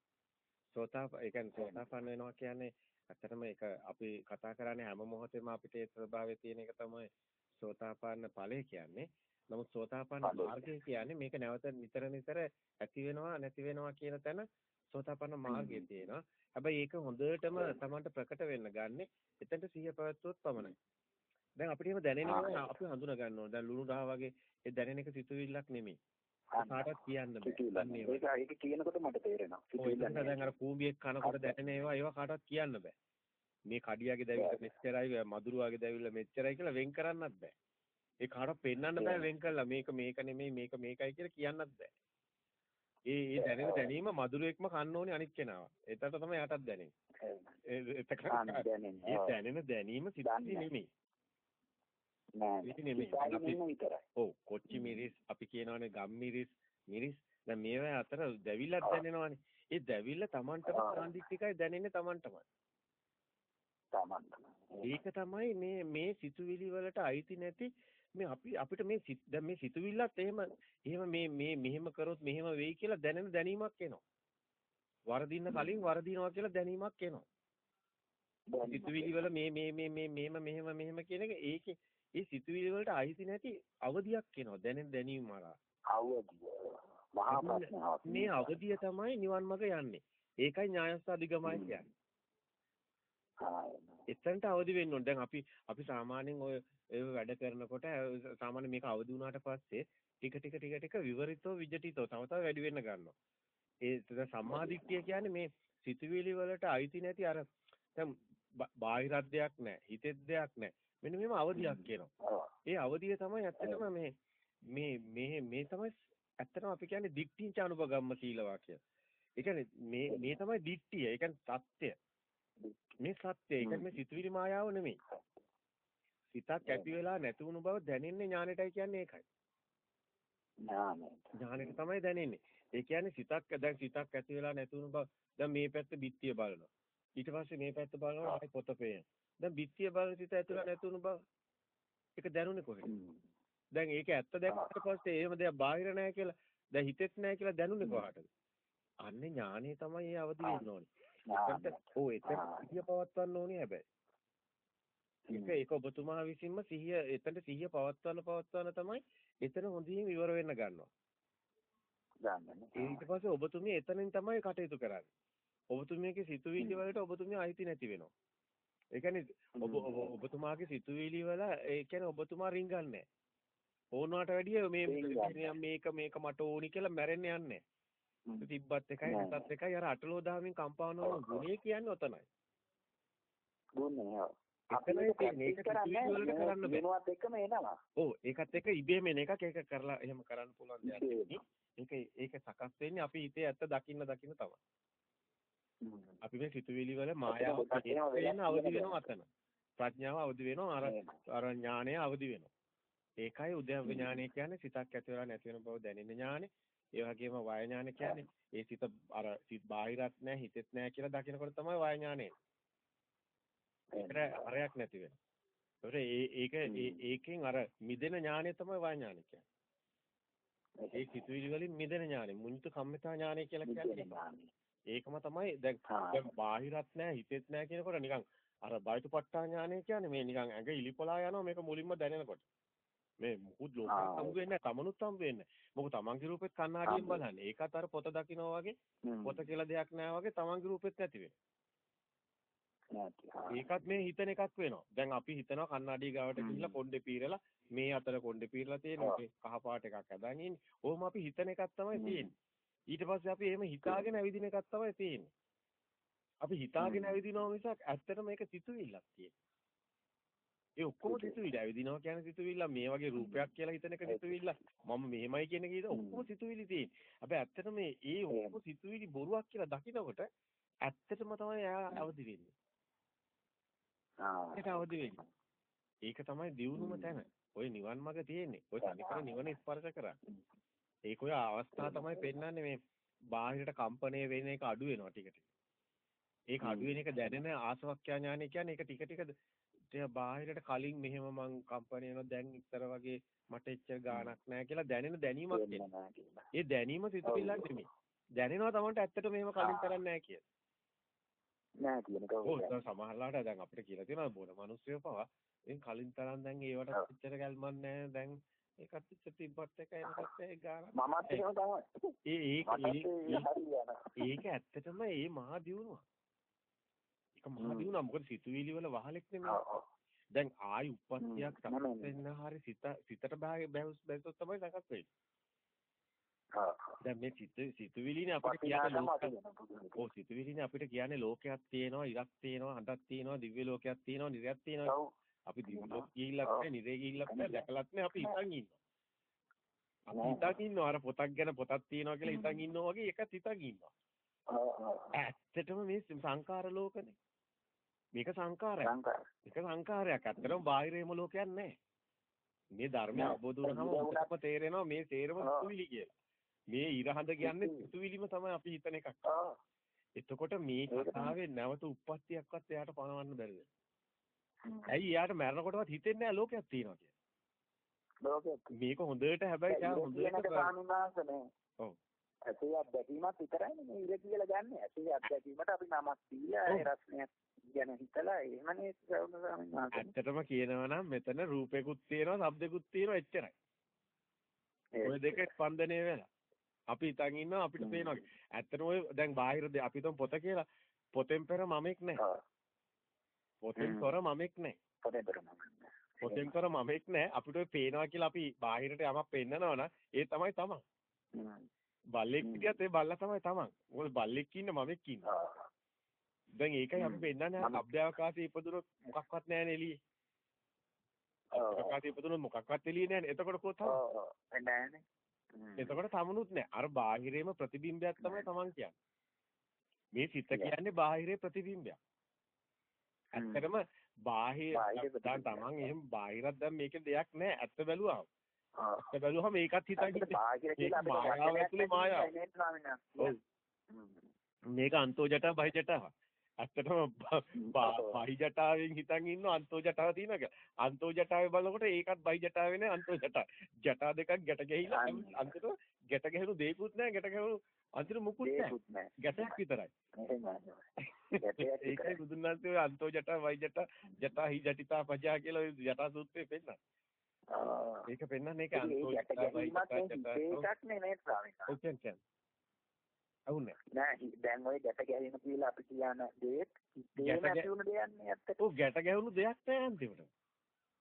B: සෝතාප ඒ කියන්නේ සෝතාපන්න වෙනවා කියන්නේ ඇත්තටම ඒක අපි කතා කරන්නේ හැම මොහොතෙම අපිට ඒ ස්වභාවය තියෙන එක තමයි සෝතාපන්න ඵලය කියන්නේ. නමුත් සෝතාපන්න මාර්ගය කියන්නේ මේක නැවත නිතර නිතර ඇති වෙනවා නැති වෙනවා කියන තැන සෝතාපන්න මාර්ගය තියෙනවා. හැබැයි ඒක හොඳටම Tamanට ප්‍රකට වෙන්න ගන්නෙ එතනට සිහිය පැවැත්වුවොත් පමණයි. දැන් අපිට එහෙම දැනෙනවා අපි හඳුනා ගන්න ඕන. දැන් ලුණු රහ වගේ ඒ දැනෙන එක සිතුවිල්ලක් නෙමෙයි. කාටවත් කියන්න බෑ.
A: ඒක ඒක කියනකොට මට තේරෙනවා.
B: ඔය දැන් අර කූඹියක් කනකොට දැනෙන ඒවා ඒවා කාටවත් කියන්න බෑ. මේ කඩියාගේ දැවිල්ල මෙච්චරයි මදුරුවාගේ දැවිල්ල මෙච්චරයි කියලා වෙන් කරන්නත් බෑ. ඒ කාටවත් පෙන්වන්න බෑ වෙන් කළා මේක මේක නෙමෙයි මේක මේකයි කියලා කියන්නත් බෑ. ඒ ඒ දැනෙන දැනීම මధుරෙක්ම කන්න ඕනේ අනිත් කෙනාව. එතකොට තමයි යටත් දැනෙන්නේ. ඒ දැනෙන දැනීම සිද්ධි නෙමෙයි.
A: නෑ.
B: ඔව් කොච්චි මිරිස් අපි කියනවානේ ගම් මිරිස් මිරිස් දැන් මේවා අතර දැවිල්ලක් දැනෙනවානේ. ඒ දැවිල්ල Tamanටම සාන්දිටිකයි දැනෙන්නේ Tamanටමයි. ඒක තමයි මේ මේ සිතුවිලි වලට අයිති නැති මේ අපි අපිට මේ දැන් මේ සිතුවිල්ලත් එහෙම එහෙම මේ මේ මෙහෙම කරොත් මෙහෙම වෙයි කියලා දැනෙන දැනීමක් එනවා. වරදින්න කලින් වරදිනවා කියලා දැනීමක් එනවා. සිතුවිලි වල මේ මේ මේ මේ මෙහෙම මෙහෙම මෙහෙම කියන එක ඒකේ ඒ සිතුවිලි වලට අයිති නැති අවදියක් එනවා. දැනෙන දැනීම මරා. අවදිය. මේ අවදිය තමයි නිවන් මඟ යන්නේ. ඒකයි ඥායස්සාදිගමයි කියන්නේ. එතනට අවදි වෙන්න ඕනේ. දැන් අපි අපි සාමාන්‍යයෙන් ඔය වැඩ කරනකොට සාමාන්‍ය මේක අවදි වුණාට පස්සේ ටික ටික ටික ටික විවරිතෝ විජටිතෝ තව තව වැඩි වෙන්න ගන්නවා. ඒ සම්මාදිට්ඨිය කියන්නේ මේ සිතුවිලි වලට අයිති නැති අර දැන් බාහිරත් දෙයක් නැහැ. හිතෙත් දෙයක් නැහැ. මෙන්න මෙහෙම අවදියක් කියනවා. ඒ අවදිය තමයි ඇත්තටම මේ මේ මේ මේ තමයි ඇත්තටම අපි කියන්නේ දික්ඨිංච අනුපගම්ම සීලවා කියලා. ඒ කියන්නේ මේ මේ තමයි දික්ඨිය. ඒ කියන්නේ සත්‍ය. මේ සත්‍යය. ඒක මේ සිතුවිලි මායාව නෙමෙයි. සිතක් ඇති වෙලා නැති වුණු බව දැනෙන්නේ ඥානෙටයි කියන්නේ ඒකයි. ඥානෙට තමයි දැනෙන්නේ. ඒ කියන්නේ සිතක් දැන් සිතක් ඇති වෙලා නැති වුණු බව දැන් මේ පැත්ත බිත්තිය බලනවා. ඊට පස්සේ මේ පැත්ත බලනවා ආයි පොත පේන. දැන් බිත්තිය සිත ඇතුළේ නැති වුණු බව ඒක දැනුනේ කොහෙද? දැන් ඒක ඇත්ත දැක්කට පස්සේ එහෙම දෙයක් බාහිර නැහැ කියලා දැන් හිතෙත් නැහැ කියලා දැනුනේ කොහාටද? අන්නේ ඥානෙ තමයි ඒ අවදි වෙන්න ඕනේ. ඒකට ඔව් එතන සිහිය පවත්වන්න ඕනේ හැබැයි. ඒක ඒක ඔබතුමා විසින්ම සිහිය එතනට සිහිය පවත්වන්න පවත්වන්න තමයි එතන හොඳින් ඉවර වෙන්න ගන්නවා.
A: ගන්න.
B: ඊට පස්සේ ඔබතුමිය එතනින් තමයි කටයුතු කරන්නේ. ඔබතුමියගේ සිතුවිලි වලට ඔබතුමිය අයිති නැති වෙනවා. ඒ කියන්නේ ඔබ ඔබතුමාගේ සිතුවිලි වල ඒ කියන්නේ ඔබතුමා රින්ගන්නේ ඕනවට වැඩිය මේ මේක මේක මට ඕනි කියලා මැරෙන්න යන්නේ තිබ්බත් එකයි නැතත් එකයි අර අටලෝ දහමින් කම්පාවන වන ගුණය කියන්නේ ඔතනයි. කරන්න
A: වෙනවත් එකම එනවා.
B: ඔව් ඒකත් එක්ක ඉබේම එන එකක්. ඒක කරලා එහෙම කරන්න පුළුවන් දෙයක් නෙවෙයි. ඒක ඒක සකස් වෙන්නේ අපි හිතේ ඇත්ත දකින්න දකින්න තමයි. අපි මේ සිතුවිලි වල මායාව වෙන අවදි වෙනවා අතන. ප්‍රඥාව අවදි වෙනවා අර අර ඥානය අවදි වෙනවා. ඒකයි උද්‍යම ඥානය කියන්නේ සිතක් ඇති වෙලා නැති වෙන බව දැනෙන ඥානෙ. ඒ වගේම වාය ඥාන කියන්නේ ඒ සිත අර සිත බාහිරත් නැහැ හිතෙත් නැහැ කියලා දකිනකොට තමයි වාය ඥානෙ. ඒකට අරයක් නැති වෙනවා. ඒක ඒකෙන් අර මිදෙන ඥානය තමයි වාය ඥාන කියන්නේ. ඒ සිතුවිලි වලින් මිදෙන ඥානෙ මුඤ්ඤිත කම්මිතා ඥානය කියලා කියන්නේ. ඒකම තමයි දැන් දැන් බාහිරත් නැහැ හිතෙත් නැහැ කියනකොට නිකන් අර බයිතුපට්ඨා ඥානය කියන්නේ මේ නිකන් ඇඟ ඉලිපලා යනවා මේක මුලින්ම දැනෙනකොට. මේ මුකුත් ලෝකයක් හම්බ වෙන්නේ නැහැ තමනුත් හම්බ වෙන්නේ මොකද තමන්ගේ රූපෙත් කණ්ණාඩියෙන් බලන්නේ. ඒකත් අර පොත දකිනවා වගේ පොත කියලා දෙයක් නැහැ වගේ තමන්ගේ රූපෙත් නැති වෙනවා. ඒකත් මේ හිතන එකක් වෙනවා. දැන් අපි හිතනවා කණ්ණාඩිය ගාවට ගිහිල්ලා කොණ්ඩේ පීරලා මේ අතර කොණ්ඩේ පීරලා තියෙනවා කහ පාට එකක් හදාගෙන ඉන්නේ. ඕම අපි හිතන එකක් තමයි තියෙන්නේ ඊට පස්සේ අපි එහෙම හිතාගෙන ඇවිදින එකක් තමයි තියෙන්නේ. අපි හිතාගෙන ඇවිදිනවා මිසක් ඇත්තටම මේක සිතුවිල්ලක් තියෙන්නේ ඒ ඔක්කොම සිතුවිලි. ඇවිදිනවා කියන්නේ සිතුවිල්ල මේ වගේ රූපයක් කියලා හිතන එක සිතුවිල්ල මම මෙහෙමයි කියන එක ඔක්කොම සිතුවිලි තියෙන්නේ. හැබැයි ඇත්තටම මේ ඒ ඔක්කොම සිතුවිලි බොරුවක් කියලා දකිනකොට ඇත්තටම තමයි එයා අවදි වෙන්නේ.
A: ආ.
B: ඒක අවදි වෙන්නේ. ඒක තමයි දියුණුම තැන. ඔය නිවන් මාර්ග තියෙන්නේ. ඔය තනිකර නිවන ස්පර්ශ කරන්නේ. ඒක ඔය අවස්ථාව තමයි පෙන්වන්නේ මේ බාහිරට කම්පණය වෙන එක අඩු වෙනවා ටික ටික. ඒක අඩු වෙන එක දැනෙන ආසවක්ඛ්‍යා ඥානය කියන්නේ ඒක ටික ටික බාහිරට කලින් මෙහෙම මං කම්පැනි වෙනවා දැන් ඉතර වගේ මට එච්චර ගාණක් නැහැ කියලා දැනෙන දැනීමක් එනවා. ඒ දැනීම සිතුවිල්ලක් නෙමෙයි. දැනෙනවා තමන්ට ඇත්තට මෙහෙම කලින් කරන්නේ නැහැ කියලා.
A: නෑ කියන කව.
B: ඔව් සමහරලාට දැන් අපිට කියලා තියෙනවා බොන මිනිස්සුયો පවා ඉතින් කලින් තරම් දැන් ඒවට එච්චර ගැල්මක් නැහැ දැන් ඒකත් තිබ්බත් එක එනකත් ඒ ගාන
A: මමත් එහෙම තමයි.
B: ඒ ඒක ඇත්තටම ඒ මහා දියුණුවක්. ඒක මහා දිනුනා මොකද සිතුවිලි වල වහලෙක් නෙමෙයි. දැන් ආයි උප්පත්තියක් සකස් වෙන්න හරි සිත සිතට බැහැවුස් බැසොත් තමයි සකස් වෙන්නේ. දැන් මේ සිත සිතුවිලිනේ අපිට කියන්නේ ලෝක. ඔව් සිතුවිලිනේ අපිට කියන්නේ ලෝකයක් තියෙනවා ඉරක් තියෙනවා හඳක් තියෙනවා දිව්‍ය ලෝකයක් තියෙනවා නිරයක් තියෙනවා.
A: ඔව්
B: අපි දිව්‍ය ලෝක ගිහිල්ලත් නැහැ නිරේ ගිහිල්ලත් නැහැ දැකලත් නැහැ අපි හිතන් ඉන්නවා. අපි හිතන් ඉන්නවා. අර පොතක් ගැන පොතක් තියෙනවා කියලා හිතන් ඉන්නවා වගේ එකත් හිතන් ඉන්නවා. ඇත්තටම මේ සංකාර ලෝකනේ. මේක සංකාරයක්
A: සංකාර
B: මේක සංකාරයක් ඇත්තටම බාහිරේම ලෝකයක් නැහැ මේ ධර්මය අවබෝධ වුණාම ඔතනම තේරෙනවා මේ තේරම සිතුවිලි කියලා. මේ ඉරහඳ කියන්නේ සිතුවිලිම තමයි අපි හිතන එකක්. එතකොට මේ කතාවේ නැවත උප්පත්තියක්වත් එයාට පණවන්න බැරිද? ඇයි එයාට මැරෙනකොටවත් හිතෙන්නේ නැහැ ලෝකයක් තියෙනවා කියලා.
A: ලෝකයක්
B: මේක හොඳට හැබැයි එයා හොඳට
A: වහන්සේ
B: ඔව්.
A: ඇසේ අත්දැකීමක් විතරයි මේ ඉර කියලා ගන්න. ඇසේ අත්දැකීමට අපි නමක් දීලා ඒ රස්නයක් ගැන හිතලා එහෙමනේ.
B: ඇත්තටම කියනවා නම් මෙතන රූපෙකුත් තියෙනවා, ශබ්දෙකුත් තියෙනවා එච්චරයි. ඔය දෙක ස්පන්දනය වෙලා. අපි හිතන් ඉන්නවා අපිට පේනවා. ඇත්තටම ඔය දැන් බාහිර අපි හිතමු පොත කියලා. පොතෙන් පෙර මමෙක් නැහැ. පොතෙන් තොර මමෙක් නැහැ.
A: පොතෙන් තොර මමෙක්
B: පොතෙන් තොර මමෙක් නැහැ. අපිට ඔය පේනවා කියලා අපි බාහිරට යමක් පෙන්නනවා නම් ඒ තමයි තමන්. බල්ලෙක් විදියට ඒ බල්ලා තමයි තමන්. මොකද බල්ලෙක් ඉන්න මමෙක් ඉන්නවා. දැන් ඒකයි අපි පෙන්නන්නේ අභ්‍යවකාශයේ ඉපදුනොත් මොකක්වත් නැහැ නේ එළියේ. අභ්‍යවකාශයේ ඉපදුනොත් මොකක්වත් එළියේ නැහැ නේ. එතකොට කොහොමද?
A: ඔව් නෑනේ.
B: එතකොට තමනුත් නැහැ. අර බාහිරේම ප්‍රතිබිම්බයක් තමයි තමන් කියන්නේ. මේ සිත කියන්නේ බාහිරේ ප්‍රතිබිම්බයක්. ඇත්තටම බාහිර දැන් තමන් එහෙම බාහිරක් දැන් මේකේ දෙයක් නැහැ. ඇත්ත බැලුවා. ඇත්ත බැලුවම මේකත් හිතන්නේ
A: බාහිර කියලා අපිට
B: මායාව. මේක අන්තෝ ජටා බහි ජටා. ඇත්තටම බහි ජටාවෙන් හිතන් ඉන්න අන්තෝ ජටාව තියෙනවා කියලා. අන්තෝ ජටාවේ බලනකොට ඒකත් බහි ජටාවේ නේ අන්තෝ ජටා. ජටා දෙකක් ගැට ගැහිලා අන්තිමට ගැට ගැහුණු දෙයක්වත් නැහැ ගැට ගැහුණු අන්තිමට මුකුත් නැහැ. ගැටයක් විතරයි. ඒකයි බුදුන් වහන්සේ ඔය අන්තෝ ජටා බහි ජටා ජටා හි ජටිතා පජා කියලා ඔය ජටා සූත්‍රයේ පෙන්නන. ඒක පෙන්නන්නේ ඒක අන්තෝ ජටා බහි ජටා
A: ඒකක් නේ නේද ස්වාමීන් වහන්සේ.
B: ඔව් කියන්නේ. අවුනේ.
A: නෑ දැන් ওই ගැට ගැහිම කියලා අපි කියන දේත් ඉතේම ඇති වුණ දෙයක් නේ ඇත්තට.
B: ඔව් ගැට ගැහුණු දෙයක් නෑ අන්තිමට.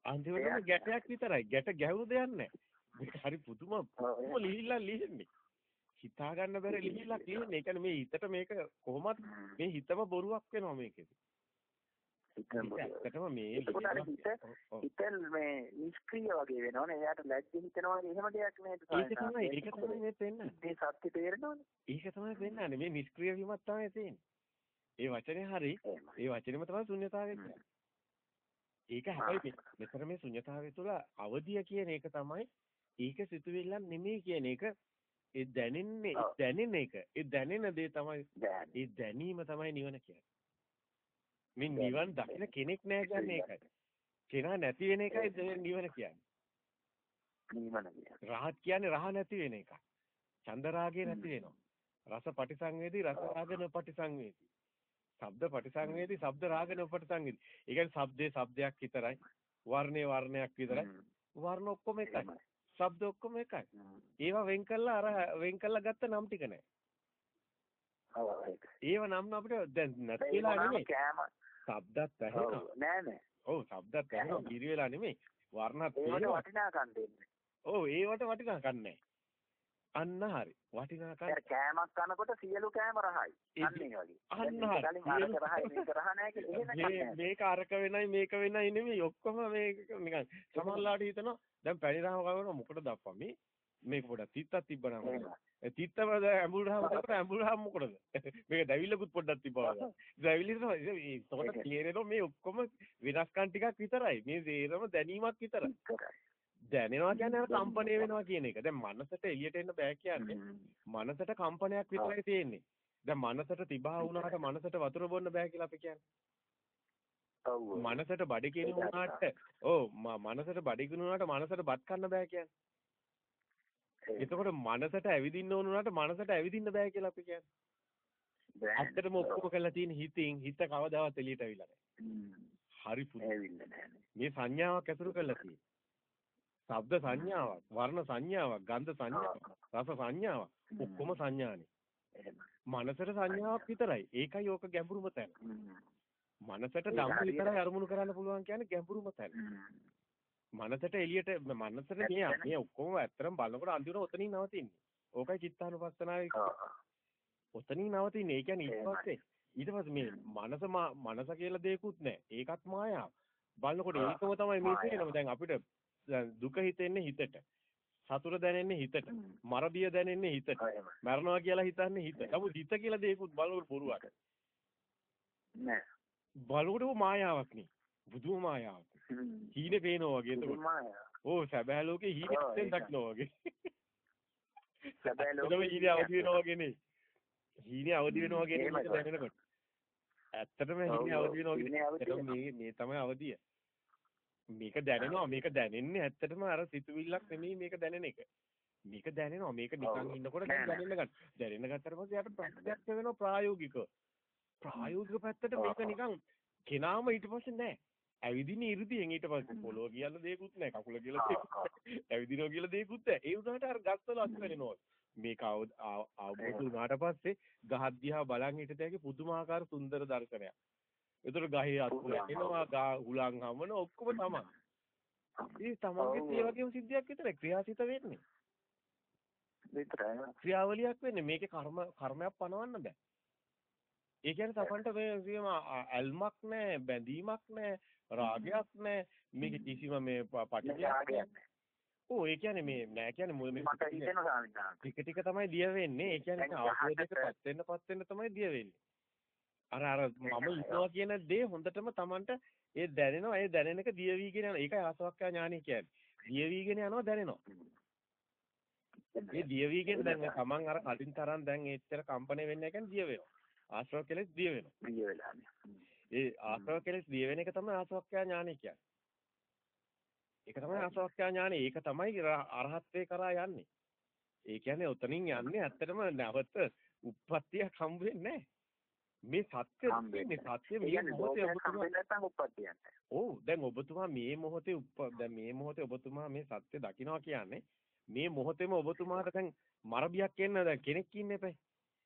B: අන්තිමට ගැටයක් විතරයි. ගැට ගැහුණු දෙයක් නෑ. හරි පුදුම පුදුම ලිහිල්ලා ලිහින්නේ. හිතා ගන්න බැරි ලිහිල්ලා ලිහින්නේ. ඒ කියන්නේ මේ හිතට මේක කොහොමත් මේ හිතම බොරුවක් වෙනවා මේකෙදි. ඇත්තටම මේ
A: හිත මේ නිෂ්ක්‍රීය වගේ වෙනවනේ. එයාට ලැජ්ජ හිතනවා එහෙම දෙයක් නේද?
B: ඒක තමයි ඒක තමයි මේ පෙන්නන්නේ.
A: මේ සත්‍ය තේරෙනවනේ.
B: ඒක තමයි පෙන්නන්නේ. මේ නිෂ්ක්‍රීය වීමක් තමයි තියෙන්නේ. ඒ වචනේ හරි ඒ වචනේම තමයි ශුන්‍යතාවය කියන්නේ. ඒක හැබැයි මෙතන මේ ශුන්‍යතාවය තුළ අවදිය කියන එක තමයි ඒක සිතුවිල්ලක් නෙමෙයි කියන එක ඒ දැනෙන්නේ දැනෙන එක ඒ දැනෙන දේ තමයි ඒ දැනීම තමයි නිවන කියන්නේ. මේ නිවන් දකින්න කෙනෙක් නැහැ කියන්නේ ඒකයි. කෙනා නැති වෙන එකයි නිවන කියන්නේ.
A: නිවන කියන්නේ.
B: රහත් කියන්නේ රහ නැති වෙන එක. චන්ද රාගේ නැති වෙනවා. රස පටිසංවේදී රස රාග නොපටිසංවේදී. ශබ්ද පටිසංවේදී ශබ්ද රාග නොපටිසංවේදී. ඒ කියන්නේ ශබ්දේ ශබ්දයක් විතරයි. වර්ණේ වර්ණයක් විතරයි. වර්ණ ඔක්කොම එකයි. ශබ්ද ඔක්කොම එකයි. ඒවා වෙන් කළා අර වෙන් කළා ගත්ත නම් ටික නැහැ. ඒව නම් අපිට දැන් නැතිලා නෙමෙයි. ශබ්දත් ඇහෙනවා.
A: නෑ නෑ.
B: ඔව් ශබ්දත් ඇහෙනවා. කිරි වෙලා නෙමෙයි. වර්ණත්
A: ඒවට වටිනාකම් දෙන්නේ.
B: ඔව් ඒවට වටිනාකම් නැහැ. අන්න හරි. වටිනාකම්
A: ඒ කෑමක් කනකොට සියලු කෑම රහයි. අන්න ඒ වගේ.
B: අන්න හරි.
A: කලින් රහයි මේක රහ නැහැ කියලා එහෙම
B: මේක අරක වෙනයි මේක වෙනයි නෙමෙයි. ඔක්කොම මේක නිකන් සමහරලාට හිතනවා දැන් පැණි රහම කවන මොකටද අප්පා මේ මේක පොඩක් තිත්තක් තිබ්බනම් ඒ තිත්තම ඇඹුල් රහම දෙකට ඇඹුල් රහම මොකටද? මේක දැවිල්ලකුත් පොඩ්ඩක් තිබ්බා දැවිලි තමයි ඒකට තේරෙනවා මේ ඔක්කොම වෙනස්කම් ටිකක් විතරයි. මේ සේරම දැනීමක් විතරයි දැනෙනවා කියන්නේ අර කම්පණය වෙනවා කියන එක. දැන් මනසට එළියට එන්න බෑ කියන්නේ. මනසට කම්පනයක් විතරයි තියෙන්නේ. දැන් මනසට තිබා වුණාට මනසට වතුර බොන්න බෑ කියලා අපි කියන්නේ. මනසට බඩගිනි වුණාට ඔව් මනසට බඩගිනි වුණාට මනසට බත් කන්න බෑ කියන්නේ. එතකොට මනසට ඇවිදින්න ඕන වුණාට මනසට ඇවිදින්න බෑ කියලා අපි කියන්නේ. ඇත්තටම ඔක්කොම කරලා තියෙන හිතින් හිත කවදාවත් එළියට ඇවිල්ලා නැහැ. හරි පුදුම. මේ සංඥාවක් ඇසුරු කරලා තියෙන්නේ. ශබ්ද සංඥාවක්, වර්ණ සංඥාවක්, ගන්ධ සංඥාවක්, රස සංඥාවක් ඔක්කොම සංඥානේ. මනසට සංඥාවක් විතරයි. ඒකයි ඕක ගැඹුරුම තැන. මනසට ධම්ම විතරයි අරමුණු කරන්න පුළුවන් කියන්නේ ගැඹුරුම තැන. මනසට එළියට මනසට මේ මේ ඔක්කොම ඇත්තටම බලනකොට අන්තිමට ඔතනින් නවතින්නේ. ඕකයි චිත්තානුපස්සනාවේ. ඔතනින් නවතින්නේ. ඒ කියන්නේ ඊට පස්සේ ඊට පස්සේ මේ මනස මනස කියලා දෙයක්වත් නැහැ. ඒකත් මායාව. බලනකොට ඒකම තමයි මේ තේරෙනව. දැන් අපිට දුක හිතෙන්නේ හිතට. සතුට දැනෙන්නේ හිතට. මරදිය දැනෙන්නේ හිතට. මරනවා කියලා හිතන්නේ හිත. නමුත් හිත කියලා දෙයක්වත් බලනකොට බොරුවක්.
A: නෑ.
B: බලනකොට මායාවක් නේ. බුදුම මායාවක්. හීනේ පේනවා වගේ එතකොට. ඕ සැබෑ ලෝකේ හීනේ දක්නවා වගේ.
A: සැබෑ ලෝකේ
B: හීනේ අවදි වෙනවා වගේ නේ. හීනේ අවදි වෙනවා වගේ නේ දැනෙනකොට. ඇත්තටම හීනේ අවදි වෙනවා වගේ. මේ මේ තමයි අවදිය. මේක දැනෙනවා මේක දැනෙන්නේ ඇත්තටම අර සිතුවිල්ලක් නෙමෙයි මේක දැනෙන එක. මේක දැනෙනවා මේක නිකන් ඉන්නකොට දැනෙන්න ගන්න. දැනෙන්න ගත්තට පස්සේ යාට ප්‍රත්‍යක්ෂ වෙනවා ප්‍රායෝගිකව. ප්‍රායෝගික පැත්තට මේක නිකන් කෙනාම ඊට පස්සේ නෑ. ඇවිදින 이르දියෙන් ඊට පස්සේ පොළොව කියලා දෙයක්වත් නෑ. කකුල කියලා දෙයක්වත් ඇවිදිනවා කියලා දෙයක්වත් නෑ. ඒ උනාට අර ගස්වල අස් වෙනවා. මේක අවබෝධ වුණාට පස්සේ ගහ දිහා බලන් හිටතේගේ පුදුමාකාර සුන්දර දර්ශනයක්. ඒතර ගහේ අතුල එනවා ගා හුලං හමන ඔක්කොම තමයි. ඒ තමන්ගේ ඒ වගේම සිද්ධියක් විතරයි ක්‍රියාසිත වෙන්නේ.
A: විතරයි.
B: ක්‍රියාවලියක් වෙන්නේ මේකේ කර්ම කර්මයක් පනවන්න බෑ. ඒ කියන්නේ තමන්ට මේ කියම ඇල්මක් නැහැ බැඳීමක් නැහැ රාගයක් නැහැ මේක කිසිම මේ පටිගයක් නැහැ. ඔව් ඒ කියන්නේ මේ නෑ කියන්නේ මේ
A: මට හිතෙනවා
B: ටික ටික තමයි දිය වෙන්නේ. ඒ කියන්නේ අවබෝධයකටපත් වෙන්න පත් වෙන්න තමයි දිය වෙන්නේ. අර අර මම ඉන්නවා කියන දේ හොඳටම Tamanට ඒ දැනෙනවා. ඒ දැනෙන එක දිය වීගෙන යනවා. ඒකයි ආසවක්ඛ්‍යා ඥානෙ කියන්නේ. දිය වීගෙන යනවා දැනෙනවා. ඒ දිය වීගෙන දැන් Taman අර කලින් තරම් දැන් ඒච්චර කම්පණය වෙන්නේ නැහැ දිය වෙනවා. ආශ්‍රව කෙලෙස් දිය වෙනවා.
A: දිය වෙලානේ
B: ඒ ආශ්‍රව කෙලෙස් දිය වෙන එක තමයි ආසවක්ඛ්‍යා ඥානෙ කියන්නේ. ඒක තමයි ආසවක්ඛ්‍යා ඥානෙ ඒක තමයි අරහත්ත්වේ කරා යන්නේ. ඒ කියන්නේ උතනින් යන්නේ ඇත්තටම නැවත උප්පත්තියක් හම්බ වෙන්නේ නැහැ මේ සත්‍ය මේ සත්‍ය මේ මොහොතේ ඔබතුමා ඔව්. දැන් ඔබතුමා මේ මොහොතේ දැන් මේ මොහොතේ ඔබතුමා මේ සත්‍ය දකිනවා කියන්නේ මේ මොහොතේම ඔබතුමාට දැන් මරබියක් එන්න දැන් කෙනෙක් ඉන්නේ නැපේ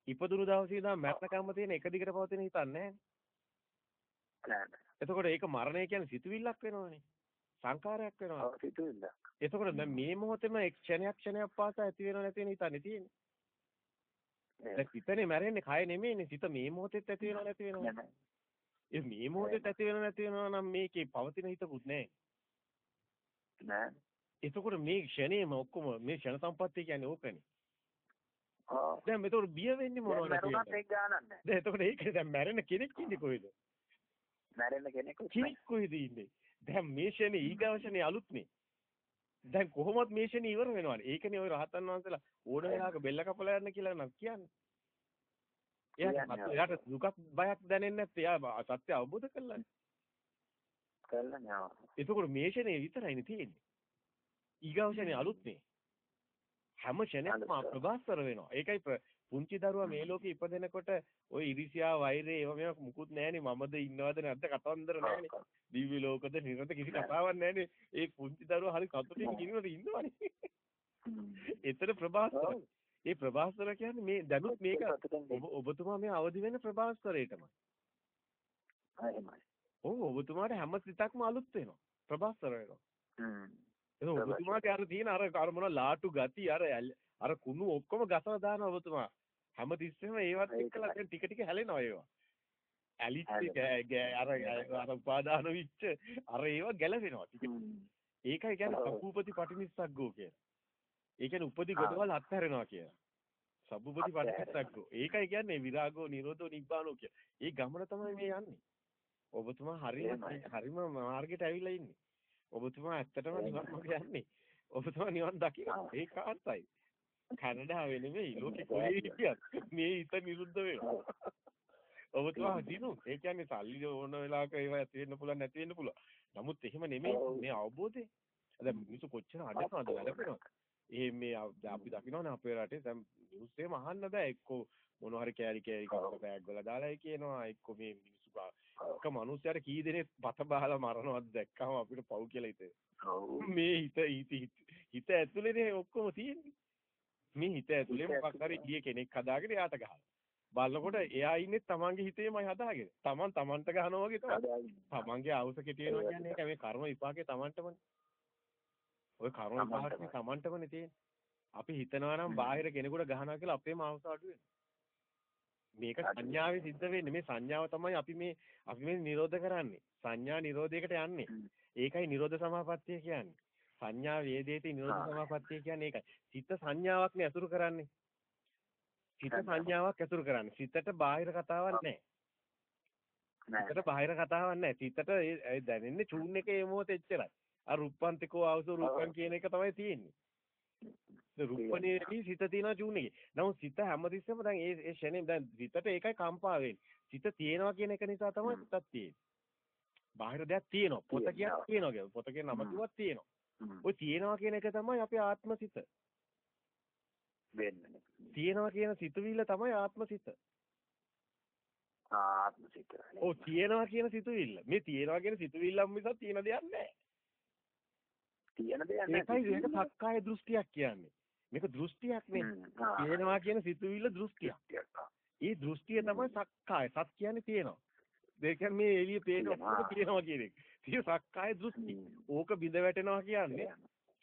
B: ඉපදුණු දවසේ ඉඳන් මරණකම්ම තියෙන එක දිගට පවතින හිතන්නේ නැහැ එතකොට ඒක මරණය කියන්නේ සිතුවිල්ලක් වෙනවනේ. සංකාරයක් වෙනවා.
A: සිතුවිල්ලක්.
B: එතකොට දැන් මේ මොහොතේම එක් ක්ෂණයක් ක්ෂණයක් පාසා ඇති වෙනව නැති වෙන හිතන්නේ තියෙන්නේ දැන් සිතනේ මැරෙන්නේ කය නෙමෙයිනේ සිත මේ මොහොතෙත් ඇති වෙනව නැති වෙනව. ඒ මේ මොහොතෙත් ඇති වෙනව නැති වෙනව නම් මේකේ පවතින හිතකුත් නැහැ.
A: නෑ.
B: එතකොට මේ ක්ෂණේම ඔක්කොම මේ ක්ෂණ සම්පත්තිය කියන්නේ ඕකනේ.
A: ආ.
B: දැන් මෙතකොට බිය වෙන්නේ මොනවද
A: කියලා. ඒක ගානක් නැහැ.
B: දැන් එතකොට ඒක දැන් මැරෙන කෙනෙක් ඉන්නේ කොහෙද?
A: මැරෙන කෙනෙක්
B: කොහෙද ඉන්නේ? දැන් මේ ක්ෂණේ ඊගව ක්ෂණේ අලුත්නේ. දැන් කොහොමත් මේ ෂෙනේ ඉවර වෙනවනේ. ඒකනේ ওই රහතන් වහන්සේලා ඕන වෙලාවක බෙල්ල කපලා යන්න කියලා නම් කියන්නේ. එයාට එයාට දුකක් බයක් දැනෙන්නේ නැත්te එයා සත්‍ය අවබෝධ කළානේ.
A: කළා නේ.
B: එතකොට මේ ෂෙනේ විතරයිනේ තියෙන්නේ. ඊගව ෂෙනේ අලුත්නේ. හැම ෂෙනෙක්ම ප්‍රබාස්තර වෙනවා. ඒකයි පුංචි දරුවා මේ ලෝකේ ඉපදෙනකොට ওই ඉරිසියා වෛරය ඒව මේව මුකුත් නැහනේ මමද ඉන්නවද නැද්ද? කතන්දර නැහනේ දිව්‍ය ලෝකද නිරත කිසි කතාවක් නැහනේ ඒ පුංචි දරුවා හරි කතුටින් කිනවද ඉන්නවනේ. එතන ප්‍රභාස්තර ඒ ප්‍රභාස්තර කියන්නේ මේ දැනුත් මේක ඔබ ඔබතුමා මේ අවදි වෙන ප්‍රභාස්තරයටමයි
A: එහෙමයි.
B: ඔව් ඔබතුමාට හැම සිතක්ම අලුත් වෙනවා. ප්‍රභාස්තර වෙනවා.
A: හ්ම්
B: ඒක ඔබතුමාට අර තියෙන අර අර මොන ලාටු ගති අර අර කුණු ඔක්කොම ගසලා දානවා ඔබතුමා හැම තිස්සෙම ඒවත් එක්කලා දැන් ටික ටික හැලෙනවා ඒවා. ඇලිච්ච අර අර උපාදාන විච්ච අර ඒවා ගැලවෙනවා ටික. ඒකයි කියන්නේ සබ්බූපති පටිනිස්සග්ගෝ කියලා. ඒ කියන්නේ උපදි ගොඩවල් අත්හැරෙනවා කියලා. සබ්බූපති පටිනිස්සග්ගෝ. ඒකයි කියන්නේ විරාගෝ නිරෝධෝ නිබ්බානෝ කිය. ඒ ගමන තමයි මේ යන්නේ. ඔබතුමා හරියම හරිම මාර්ගයට ඇවිල්ලා ඉන්නේ. ඔබතුමා ඇත්තටම නිවන් මාර්ගය යන්නේ. ඔබතුමා නිවන් දකිනවා. ඒකාන්තයි. කැනඩාවේ නෙමෙයි ලෝකෙ කොහේ හිටියත් මේ හිත නිරුද්ධ වෙනවා. ඔබතුමා දිනු ඒ කියන්නේ සල්ලි ඕන වෙලාවක ඒවා ඇති වෙන්න පුළුවන් නැති වෙන්න පුළුවන්. නමුත් එහෙම නෙමෙයි මේ අවබෝධය. දැන් මිනිස්සු කොච්චර අඩනවද වැඩකරනවද? ඒ මේ අපි දකින්නවනේ අපේ රටේ දැන් නිවුස් එකම අහන්න බෑ එක්කෝ මොන හරි කෑලි කෑලි කපක බෑග් වල දාලා කියනවා එක්කෝ මේ මිනිස්සු එක මිනිස්සුන්ට කී දෙනෙක් පත බහලා මරනවද දැක්කම අපිට පව් කියලා හිතේ. මේ හිත හිත ඇතුලේනේ ඔක්කොම තියෙන්නේ. මේ හිත ඇතුලේ මොකක් හරි ගිය කෙනෙක් හදාගෙන යාට ගහලා. බලනකොට එයා ඉන්නේ තමන්ගේ හිතේමයි හදාගෙන. තමන් තමන්ට ගහනවා වගේ තමයි. තමන්ගේ ආවුස කෙටියනවා කියන්නේ ඒක මේ කර්ම විපාකේ තමන්ටමනේ. ওই කර්ම විපාකේ තමන්ටමනේ තියෙන්නේ. අපි හිතනවා නම් බාහිර කෙනෙකුට ගහනවා කියලා අපේම ආවුස අඩු වෙනවා. මේක සංඥාවේ සිද්ධ වෙන්නේ. මේ සංඥාව තමයි අපි මේ අපි මේ නිරෝධ කරන්නේ. සංඥා නිරෝධයකට යන්නේ. ඒකයි නිරෝධ සමාපත්තිය කියන්නේ. සංඥා වේදේති නිරෝධ සමාපත්තිය කියන්නේ ඒකයි. සිත සංඥාවක් නේ අසුරු කරන්නේ. සිත සංඥාවක් අසුරු කරන්නේ. සිතට බාහිර කතාවක් නැහැ සිතට බාහිර කතාවක් නැහැ සිතට ඒ දැනෙන්නේ චූන් එකේ මොහොත එච්චරයි. අර රුප්පන්තිකෝ ආවසෝ රූපන් කියන එක තමයි තියෙන්නේ රූපණේදී සිත තියෙනවා චූන් එකේ. නමුත් සිත හැමතිස්සෙම දැන් ඒ ඒ ෂනේ දැන් සිතට ඒකයි කම්පා වෙන්නේ. සිත තියෙනවා කියන එක නිසා තමයි සිතක් තියෙන්නේ. බාහිර දෙයක් තියෙනවා. පොත කියන්නේ තියෙනවා කියලා. පොත කියන නම කිව්වත් තියෙනවා. ඔය තියෙනවා කියන එක තමයි අපේ ආත්ම සිත.
A: වෙන්නේ.
B: තියෙනවා කියන සිතුවිල්ල තමයි ආත්ම සිත.
A: ආත්ම සිත.
B: ඔව් තියෙනවා කියන සිතුවිල්ල. මේ තියෙනවා කියන සිතුවිල්ලම මිසක් තියෙන දෙයක් නැහැ.
A: තියෙන දෙයක්
B: ඒකයි මේක සක්කාය දෘෂ්ටියක් කියන්නේ. මේක දෘෂ්ටියක් නේ. තියෙනවා කියන සිතුවිල්ල දෘෂ්ටියක්. ඒ දෘෂ්ටිය තමයි සක්කාය. සත් කියන්නේ තියෙනවා. ඒ කියන්නේ මේ එළිය පේන ඔක්කොම තියෙනවා කියන එක. ඒක සක්කාය දෘෂ්ටි. ඕක බිඳ වැටෙනවා කියන්නේ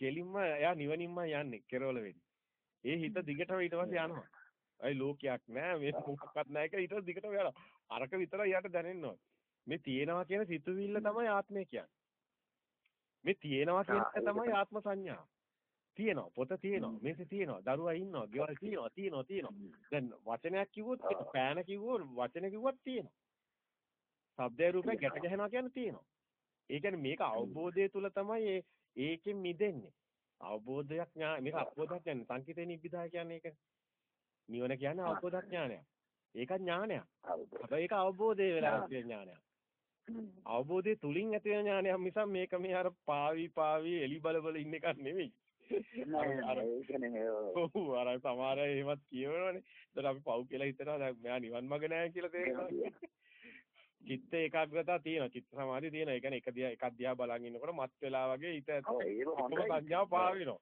B: කෙලින්ම එයා නිවනින්ම යන්නේ කෙරවල වෙන්නේ. ඒ හිත දිගටම ඊට පස්සේ යනවා. අයි ලෝකයක් නෑ මේ මොකක්වත් නෑ කියලා ඊට දිගටම යනවා. අරක විතරයි යට දැනෙන්න. මේ තියෙනවා කියන සිතුවිල්ල තමයි ආත්මය කියන්නේ. මේ තියෙනවා කියන තමයි ආත්ම සංඥා. තියෙනවා පොත තියෙනවා මේක තියෙනවා දරුවා ඉන්නවා ගෙවල් තියෙනවා තියෙනවා තියෙනවා. දැන් වචනයක් කිව්වොත් පෑන කිව්වොත් වචන කිව්වත් තියෙනවා. ශබ්දය රූපය ගැට ගැහෙනවා කියන්නේ තියෙනවා. ඒ කියන්නේ මේක අවබෝධය තුල තමයි ඒකෙන් මිදෙන්නේ. අවබෝධයක් ඥාන මේක අවබෝධයක් කියන්නේ සංකිතේ නිබ්බිදා කියන්නේ ඒක. නිවන කියන්නේ අවබෝධයක් ඥානයක් ඒක ඥානයක්. හැබැයි ඒක අවබෝධය වෙලා තියෙන ඥානයක් අවබෝධය තුලින් ඇති වෙන ඥානයක් මිසක් මේක මේ අර පාවි පාවි එලි බල බල ඉන්න එකක් නෙමෙයි.
A: අර
B: ඔව් අර සමහර අය එහෙමත් කියවනවනේ. ඒතර අපි පව් කියලා හිතනවා දැන් මෙයා නිවන් මඟ නැහැ කියලා තේරෙනවා. චිත්ත ඒකාග්‍රතාව තියෙනවා. චිත්ත සමාධිය තියෙනවා. ඒ කියන්නේ එක දිහා එකක් දිහා බලන් ඉන්නකොට මත් වෙලා වගේ හිත ඔක්කොම සංඥාව පාවිනවා.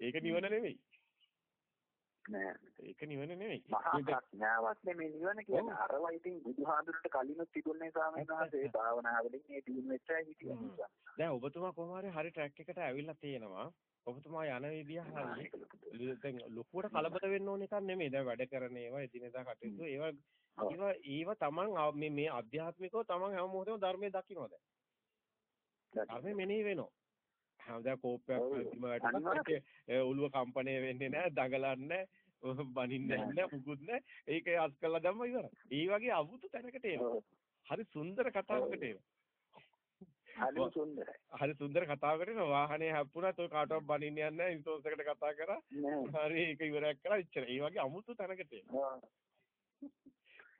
B: ඒක නිවන නෙමෙයි.
A: නෑ.
B: ඒක නිවන නෙමෙයි
A: මහා ප්‍රඥාවක් නෙමෙයි නිවන කියන්නේ අරවා ඉතින් බුදුහාඳුනට කලිනුත් තිබුණේ ස්වාමීන් වහන්සේ භාවනාවලින් මේ දිනු වෙච්චයි හිටියා
B: දැන් ඔබතුමා කොහොම හරි හරි ට්‍රැක් එකට ඇවිල්ලා තියෙනවා. ඔබතුමා යන විදිය හරි දැන් ලොකුවට කලබල වෙන්න ඕන එකක් නෙමෙයි දැන් වැඩ කරන ඒවා එදිනෙදා කටයුතු. ඒවා ඒවා ඒවා තමන් මේ මේ අධ්‍යාත්මිකව තමන් හැම මොහොතේම ධර්මයේ දකින්න දැන්. ධර්මයේ මෙනෙහි වෙනවා හැමදාම කෝපයක් ප්‍රතිම වැටෙනවා ඔළුව කම්පණය වෙන්නේ නැහැ දඟලන්නේ බනින්නේ නැහැ මුකුත් නැහැ ඒක අස් කළා දැම්ම ඉවරයි. ඒ වගේ අමුතු තැනකට එනවා. හරි සුන්දර කතාවකට එනවා.
A: හරි සුන්දරයි.
B: හරි සුන්දර කතාවකට එනවා. වාහනේ හැප්පුණත් ඔය කාටවත් බනින්න යන්නේ නැහැ ඉන්සෝස් එකට කතා කරා. හරි ඒක ඉවරයක් කරා. ඉච්චර ඒ වගේ අමුතු තැනකට එනවා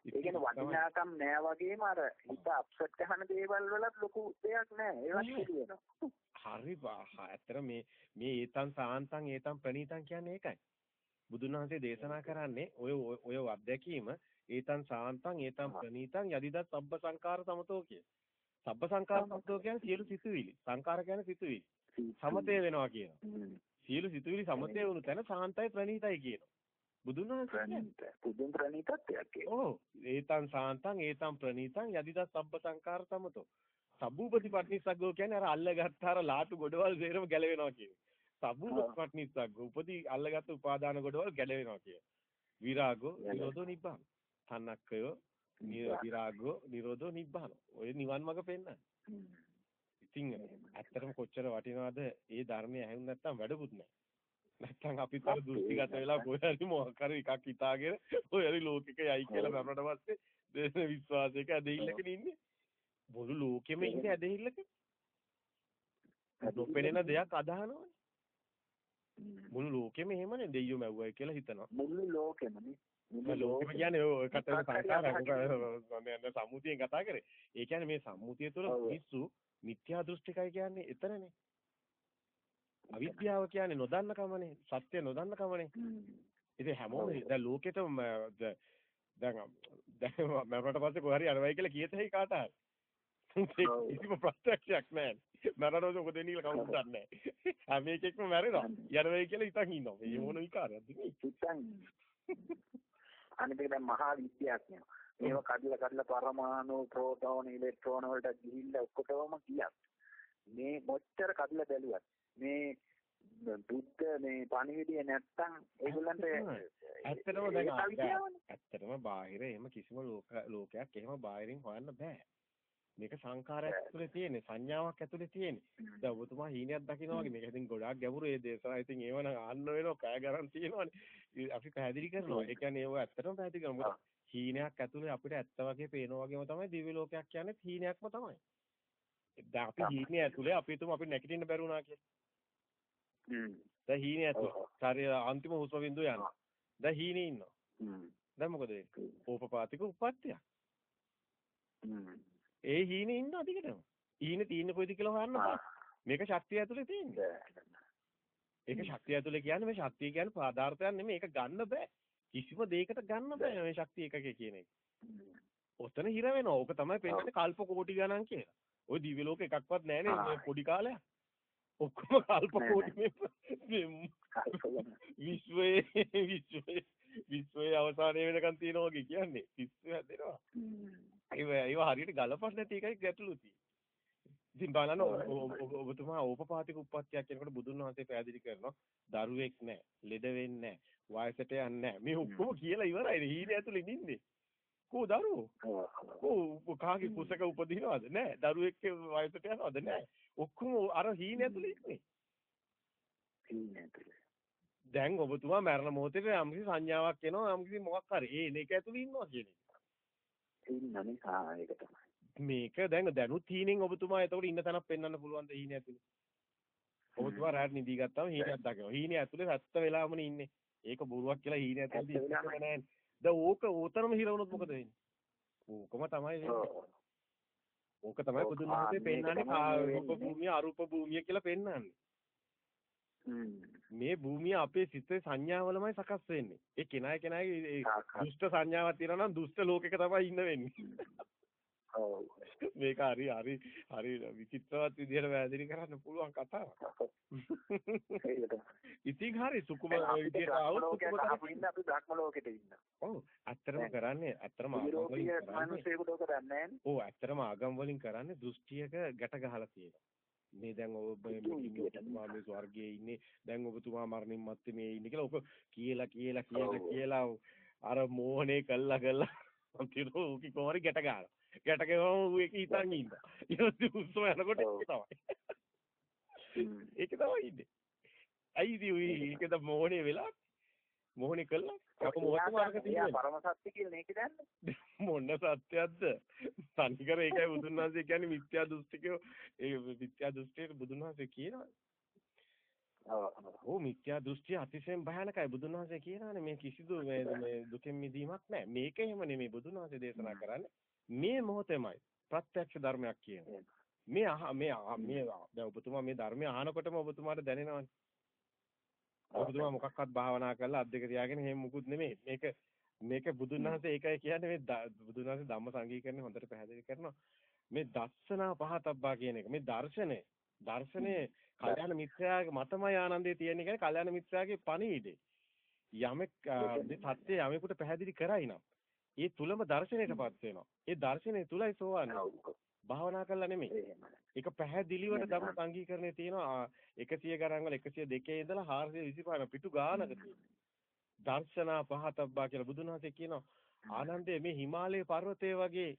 A: ඒ කියන්නේ වටිනාකම් නෑ වගේම අර හිත අප්සෙට් කරන දේවල් වලත් ලොකු දෙයක් නෑ ඒවත් පිළිවෙනවා.
B: හරි ඇත්තට මේ මේ ඒතන් සාන්තං ඒතන් ප්‍රණීතං කියන්නේ ඒකයි. බුදුන් වහන්සේ දේශනා කරන්නේ ඔය ඔය අත්දැකීම ඒතන් සාන්තං ඒතන් ප්‍රණීතං යදිදත් සබ්බ සංකාර සමතෝ කිය. සබ්බ සංකාර සමතෝ කියන්නේ සියලු සිතුවිලි. සංකාර කියන්නේ සිතුවිලි. සමතේ වෙනවා කියනවා. සියලු සිතුවිලි සමතේ වුණු තැන සාන්තයි ප්‍රණීතයි කියනවා. බුදුන් වහන්සේ
A: බුදුන් ප්‍රණීතත්වයක්
B: ඔව්. ඒතං සාන්තං ඒතං ප්‍රණීතං යදිදත් සබ්බ සංකාර සමතෝ. සබ්බූපති පට්නිස්සග්ගෝ කියන්නේ අර අල්ලගත්ත අර ලාටු ගොඩවල් සේරම ගැලවෙනවා කියන්නේ. සබ්බූපති පට්නිස්සග්ගෝ උපදී අල්ලගත්ත උපාදාන ගොඩවල් ගැලවෙනවා කිය විරාගෝ නිරෝධෝ නිබ්බාන. තන්නක්කයෝ විරාගෝ නිරෝධෝ නිබ්බාන. ඔය නිවන් මඟ පෙන්නන්නේ. ඉතින් ඇත්තටම කොච්චර වටිනවද ඒ ධර්මය ඇහුන් නැත්තම් වැඩකුත් නැහැ නැත්තම් අපිත් අර දෘෂ්ටිගත වෙලා කොහේ මොකක් හරි එකක් හිතාගෙන ඔය හරි ලෝකෙක යයි කියලා මරණට පස්සේ දේශ විශ්වාසයක ඇදහිල්ලක ඉන්නේ. මුළු ලෝකෙම ඉන්නේ ඇදහිල්ලක. නොපෙනෙන දෙයක් අදහනවනේ. මුළු ලෝකෙම එහෙමනේ දෙයියෝ මැව්වයි කියලා හිතනවා.
A: මුළු ලෝකෙමනේ
B: ලෝකෙම කියන්නේ ඔය කතර සංකාරය සම්මුතියෙන් කතා කරේ. ඒ කියන්නේ මේ සම්මුතිය තුළ මිනිස්සු මිත්‍යා දෘෂ්ටිකයි කියන්නේ එතනනේ අවිද්‍යාව කියන්නේ නොදන්න කමනේ. සත්‍ය නොදන්න කමනේ. ඉතින් හැමෝම දැන් ලෝකෙටම දැන් දැන් මරණට පස්සේ කොහරි යනවයි කියලා කියත හැකි කාට හරි. කිසිම ප්‍රත්‍යක්ෂයක් නැහැ. මරණවද මොකද වෙන්නේ කියලා කවුරුත් දන්නේ නැහැ. හැම එකෙක්ම මැරෙනවා. යනවයි කියලා හිතන් ඉන්නවා. මේ මොන විකාරයක්ද මේ?
A: අනිත් එක දැන් මහා විද්‍යාඥයෝ. මේව කඩලා කඩලා පරමාණු, ප්‍රෝටෝන, ඉලෙක්ට්‍රෝන වලට ගිහිල්ලා ඔක්කොටම ගියා. මේ මොච්චර කඩලා බැලුවත් මේ බුද්ධ මේ පණිවිඩය නැත්තම් ඒගොල්ලන්ට
B: ඇත්තටම දැන් ඇත්තටම බාහිර එහෙම කිසිම ලෝකයක් එහෙම බාහිරින් හොයන්න බෑ. මේක සංඛාරයක් ඇතුලේ තියෙන්නේ සංඥාවක් ඇතුලේ තියෙන්නේ. දැන් ඔබතුමා හීනයක් දකින්න වගේ මේක ඉතින් ගොඩාක් ගැඹුරු ඒ දේශනා. ඉතින් ඒව නම් ආන්න වෙනවා කය ගන්න තියෙනවානේ. අපි පැහැදිලි කරනවා. ඒ කියන්නේ ඒව ඇත්තටම පැහැදිලි කරනවා. හීනයක් ඇතුලේ අපිට ඇත්ත වගේ පේනවා වගේම තමයි දිව්‍ය ලෝකයක් කියන්නේ හීනයක්ම තමයි. දැන් අපි හීනේ ඇතුලේ අපි හිතමු අපි නැගිටින්න බැරි වුණා කියලා. දැන් හීනේ ඇතුලේ. ශරීර අන්තිම හුස්ම බින්දුව යනවා. දැන් හීනේ ඉන්නවා. දැන් මොකද වෙන්නේ? ඕපපාතික උප්පත්තියක්.
A: හ්ම්.
B: ඒ හීනේ ඉන්න අධිකටම. හීනේ තියෙන්නේ කොයිද කියලා හොයන්න බෑ. මේක ශක්තිය ඇතුලේ තියෙන්නේ. ඒක ශක්තිය ඇතුලේ කියන්නේ මේ ශක්තිය කියන්නේ පදාර්ථයක් නෙමෙයි. ඒක ගන්න බෑ. කිසිම දෙයකට ගන්න බෑ මේ ශක්තිය එකක කියන එක. ඔතන හිර වෙනවා. ඕක තමයි පෙන්නන්නේ කල්ප කෝටි ගණන් කියලා. ওই දිව්‍ය ලෝක එකක්වත් නැහැනේ මේ පොඩි කාලයක්. ඔක්කොම කල්ප කෝටි විශ්වයේ විශ්වයේ විශ්වයේ අවසානයේ වෙනකන් තියෙනවා වගේ කියන්නේ. විශ්වය හැදෙනවා. ඒව ඒව හරියට ගලපන්න නැති එකයි ගැටලු තියෙන්නේ. ඉතින් බලන්න ඔබතුමා ඕපපාතික උප්පත්තියක් කියනකොට බුදුන් වහන්සේ පැහැදිලි කරනවා දරුවෙක් නැහැ, ලෙඩ වෙන්නේ නැහැ, වයසට යන්නේ නැහැ. මේ ඔක්කොම කියලා ඉවරයි. හීනේ ඇතුලේ ඉන්නේ. කෝ දරුවෝ? කෝ කාගේ කුසක උපදිනවද? නැහැ. දරුවෙක් වයසට යනවද? නැහැ. ඔක්කොම අර හීනේ ඇතුලේ ඉන්නේ.
A: හීනේ ඇතුලේ.
B: දැන් ඔබතුමා මරණ මොහොතේ යම්කිසි සංඥාවක් එනවා යම්කිසි මොකක් හරි. ඒ එක ඇතුලේ ඉන්නවා කියන එක.
A: ඉන්නනේ ඒක තමයි.
B: මේක දැන් දැනුත් හීනෙන් ඔබතුමා එතකොට ඉන්න තැනක් පෙන්වන්න පුළුවන් ද හීනේ ඇතුලේ. ඔබතුමා රාත් නිදි ගත්තාම හීනයක් දකිනවා. හීනේ ඇතුලේ සත්ත වෙලාවමනේ ඉන්නේ. ඒක බොරුවක් කියලා හීනේ ඇතුලේ ඉන්නේ නැහැ. දැන් ඕක ඕතරම හිර වුණොත් මොකද වෙන්නේ? ඕකම තමයි වෙන්නේ. ඕක තමයි බුදුන් වහන්සේ පෙන්වන්නේ රූප භූමිය අරූප භූමිය කියලා පෙන්වන්නේ. මේ භූමිය අපේ සිතේ සංඥාවලමයි සකස් වෙන්නේ. ඒ කෙනාය කෙනාගේ දුෂ්ට සංඥාවක් තියෙනවා නම් දුෂ්ට ලෝකෙක තමයි ඉන්න වෙන්නේ.
A: ඔව්.
B: මේක හරි හරි හරි විචිත්‍රවත් විදිහට වැදගත් කරන්න පුළුවන් කතාවක්. ඉතින් හරි සුකුම විදිහට આવුත්
A: සුකුම අපින්න අපි ධර්ම ලෝකෙට ඉන්න.
B: ඔව් ඇත්තටම කරන්නේ ඇත්තම
A: ආගම් වලින් කරන්නේ.
B: ඔව් ඇත්තම ආගම් වලින් කරන්නේ දෘෂ්ටියක ගැට ගහලා තියෙනවා. මේ දැන් ඔබ ඔබතුමා මේ ස්වර්ගයේ ඉන්නේ දැන් ඔබතුමා මරණින් මත්තේ මේ ඉන්නේ කියලා ඔක කියලා කියලා කියලා කියලා අර මෝහනේ කළා කළා අන්තිමට ඌකි කොහරි ගැට ගන්නවා ගැට ගවම ඌ ඒක හිතන් ඉන්නවා ඊට උස්සම යනකොට ඒක තමයි. ඒක තමයි ඉන්නේ. ඇයිද ඌ ඒකද මෝහනේ වෙලා මෝහනේ කළා? අප මොහොත මාර්ග තියෙනවා
A: පරම සත්‍ය කියලා මේක දන්නේ
B: මොන සත්‍යයක්ද? තනිකර ඒකයි බුදුන් වහන්සේ කියන්නේ මිත්‍යා දෘෂ්ටිකෝ ඒ මිත්‍යා දෘෂ්ටියට බුදුන් වහන්සේ කියනවා. ඔව්. මිත්‍යා දෘෂ්ටිය අතිශයින් භයානකයි. බුදුන් වහන්සේ කියනවානේ මේ කිසිදු මේ දුකෙන් මිදීමක් නැහැ. මේක එහෙම නෙමෙයි බුදුන් වහන්සේ දේශනා කරන්නේ මේ මොහොතේමයි ප්‍රත්‍යක්ෂ ධර්මයක් කියන්නේ මේ මේ මේ දැන් ඔබතුමා මේ ධර්මය අහනකොටම ඔබතුමාට දැනෙනවනේ ඔබතුමා මොකක්වත් භාවනා කරලා අත් දෙක තියාගෙන එහෙම මුකුත් නෙමෙයි. මේක මේක බුදුන් වහන්සේ ඒකයි කියන්නේ මේ බුදුන් වහන්සේ ධම්ම සංගීකරණය හොඳට පැහැදිලි කරනවා. මේ දස්සනා පහතබ්බා කියන එක. මේ දර්ශනය දර්ශනේ කල්‍යාණ මිත්‍රයාගේ මතමයි ආනන්දේ තියෙන කියන්නේ කල්‍යාණ මිත්‍රයාගේ පණිවිඩේ. යමෙක් සත්‍ය යමෙකුට පැහැදිලි කරයි නම් ඒ තුලම දර්ශනයටපත් වෙනවා. ඒ දර්ශනය තුලයි සෝවන්නේ. භාවනා කළා නෙමෙයි. ඒක පැහැදිලිවට ධම්ම සංගීකරණේ තියෙනවා 100 ගණන් වල 102 ඉඳලා 425 පිටු ගානක. දර්ශනා පහතබ්බා කියලා බුදුන් වහන්සේ කියනවා ආනන්දේ මේ හිමාලය පර්වතය වගේ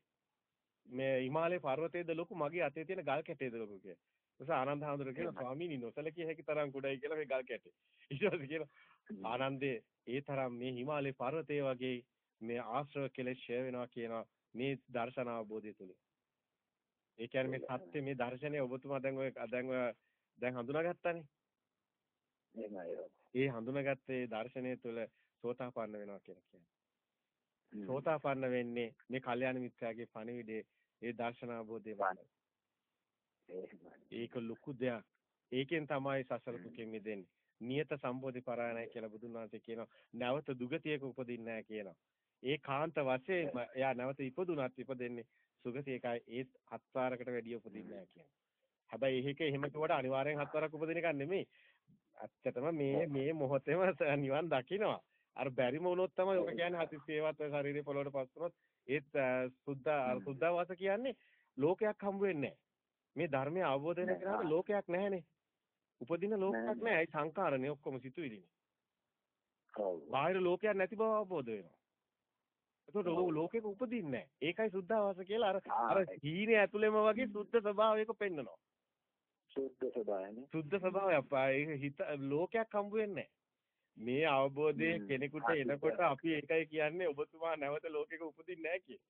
B: මේ හිමාලය පර්වතයේද ලොකු මගේ අතේ තියෙන ගල් කැටේද ලොකු කියලා. ඊට ආනන්ද හඳුර කියන ස්වාමීනි නොසලකිය හැකි තරම් කුඩයි කියලා මේ ගල් කැටේ. ඊට පස්සේ කියනවා ආනන්දේ ඒ තරම් මේ හිමාලය පර්වතය වගේ මේ ආශ්‍රව කෙලෙස් ෂය වෙනවා කියනවා මේ දර්ශන අවබෝධය තුලින්. ඒ කියන්නේ මේ සත්‍ය මේ දර්ශනය ඔබතුමා දැන් ඔය දැන් ඔය දැන් හඳුනාගත්තානේ. ඒ හඳුනාගත්තේ දර්ශනය තුළ සෝතාපන්න වෙනවා කියලා කියන්නේ. සෝතාපන්න වෙන්නේ මේ කල්යාණ මිත්‍යාගේ පණිවිඩේ ඒ දර්ශන අවබෝධයමයි. ඒක ලොකු දෙයක්. ඒකෙන් තමයි සසර දුකෙන් මිදෙන්නේ. නියත සම්බෝධි පරායනයි කියලා බුදුන් වහන්සේ කියනවා. නැවත දුගතියක උපදින්නේ නැහැ කියනවා. ඒ කාන්ත වශයෙන් එයා නැවත ඉපදුනත් ඉපදෙන්නේ සුගතියකයි ඒත් හත්වාරකට වැඩිය උපදින්නේ නැහැ කියන්නේ. හැබැයි ඒක එහෙම කිව්වට අනිවාර්යෙන් හත්වාරක් උපදින එකක් නෙමෙයි. ඇත්තටම මේ මේ මොහොතේම නිවන් දකින්නවා. අර බැරිම වුණොත් තමයි ඔක කියන්නේ හතිස්සේවත් ශරීරේ පොළොවට පස් වුණොත් ඒත් සුද්ධ සුද්ධවාස කියන්නේ ලෝකයක් හම්බ වෙන්නේ මේ ධර්මය අවබෝධ වෙන කෙනාට ලෝකයක් නැහැනේ. උපදින ලෝකයක් නැහැ. ඒ සංකාරනේ ඔක්කොම සිතුවිලිනේ.
A: ඔව්.
B: බාහිර ලෝකයක් නැති බව අවබෝධ වෙනවා. එතකොට ලෝකෙක උපදින්නේ නැහැ. ඒකයි සුද්ධාවාස කියලා අර අර හීනේ ඇතුළෙම වගේ සුද්ධ ස්වභාවයක පෙන්නනවා.
A: සුද්ධ ස්වභාවයනේ.
B: සුද්ධ ස්වභාවයක්. ඒක හිත ලෝකයක් හම්බ වෙන්නේ මේ අවබෝධයේ කෙනෙකුට එනකොට අපි ඒකයි කියන්නේ ඔබතුමා නැවත ලෝකෙක උපදින්නේ නැහැ කියන.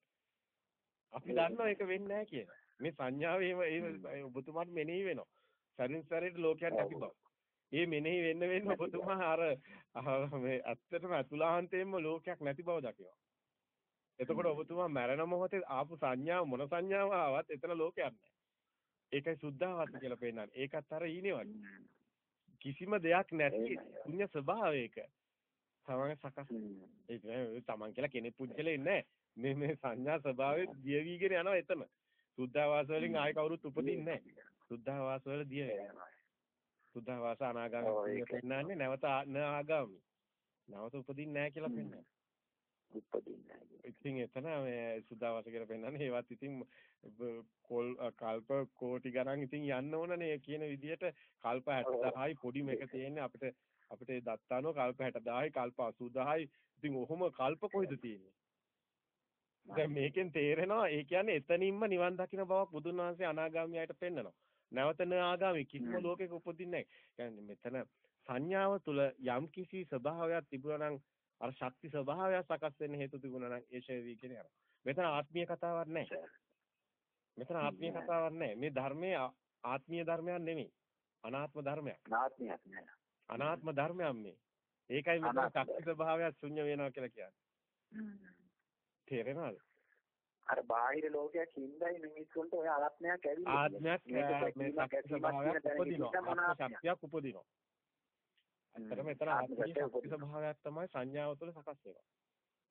B: අපි දන්නවා ඒක වෙන්නේ නැහැ කියන. මේ සංඥාව ඒ ඔබතුමාට මෙනෙහි වෙනවා. සරින් සරේට ලෝකයක් නැති බව. ඒ මෙනෙහි වෙන්න වෙන්න ඔබතුමා අර මේ ඇත්තටම අතුලාන්තයෙන්ම ලෝකයක් නැති බව දකිනවා. එතකොට ඔබතුමා මරණ මොහොතේ ආපු සංඥාව මොන සංඥාව ආවත් එතන ලෝකයක් නැහැ. ඒකයි සුද්ධාවාස කියලා පෙන්නන්නේ. ඒකත් අර ඊනේ. කිසිම දෙයක් නැති ශුන්‍ය ස්වභාවයක තමන් සකස් ඒ තමන් කියලා කෙනෙක් පුජ්‍යලේ නැහැ. මේ මේ සංඥා ස්වභාවයේ දියවිගෙන යනවා එතන. සුද්ධාවාස වලින් ආයෙ කවුරුත් උපදින්නේ නැහැ. සුද්ධාවාස වල දිය වෙනවා. සුද්ධාවාස අනාගාමී පෙන්නන්නේ නැවත ආගාමී. නැවත උපදින්නේ නැහැ කියලා පෙන්නන්නේ.
A: උපදින්නේ.
B: ඉතින් එතන මේ සුද්ධාවාස කියලා පෙන්නන්නේ ඒවත් ඉතින් කෝල් කල්ප කෝටි ගණන් ඉතින් යන්න ඕනනේ කියන විදිහට කල්ප 60000යි පොඩි මේක තියෙන්නේ. අපිට අපිට දත්තානෝ කල්ප 60000යි කල්ප 80000යි ඉතින් ඔහොම කල්ප කොහෙද තියෙන්නේ? දැන් මේකෙන් තේරෙනවා. ඒ කියන්නේ එතනින්ම නිවන් දකින්න බවක් බුදුන් වහන්සේ අනාගාමීයට පෙන්නනවා. නැවත න ආගාමී කිසිම ලෝකයක උපදින්නේ නැහැ. මෙතන සංඥාව තුළ යම් කිසි ස්වභාවයක් තිබුණා නම් අර ශක්ති ස්වභාවය සකස් වෙන්න හේතු තිබුණා නම් ඒ ශේවි කියන යනවා. මෙතන ආත්මීය කතාවක් නැහැ. මෙතන ආත්මීය කතාවක් නැහැ. මේ ධර්මයේ ආත්මීය ධර්මයක් නෙමෙයි. අනාත්ම ධර්මයක්.
A: ආත්මයක් නෑ.
B: අනාත්ම ධර්මයක් මේ. ඒකයි මෙතන ශක්ති ස්වභාවය ශුන්‍ය වෙනවා කියලා කියන්නේ. තේරෙනවද?
A: අර බාහිර ලෝකයක් හින්දායි මිනිස්සුන්ට ඔය ආත්මයක් ඇවිල්ලා
B: ආත්මයක් මේ ස්වභාවයක් උපදිනවා ශක්තියක් උපදිනවා ඇත්තටම එතන ශක්ති ස්වභාවයක් තමයි සංඥාව තුළ සකස් වෙනවා.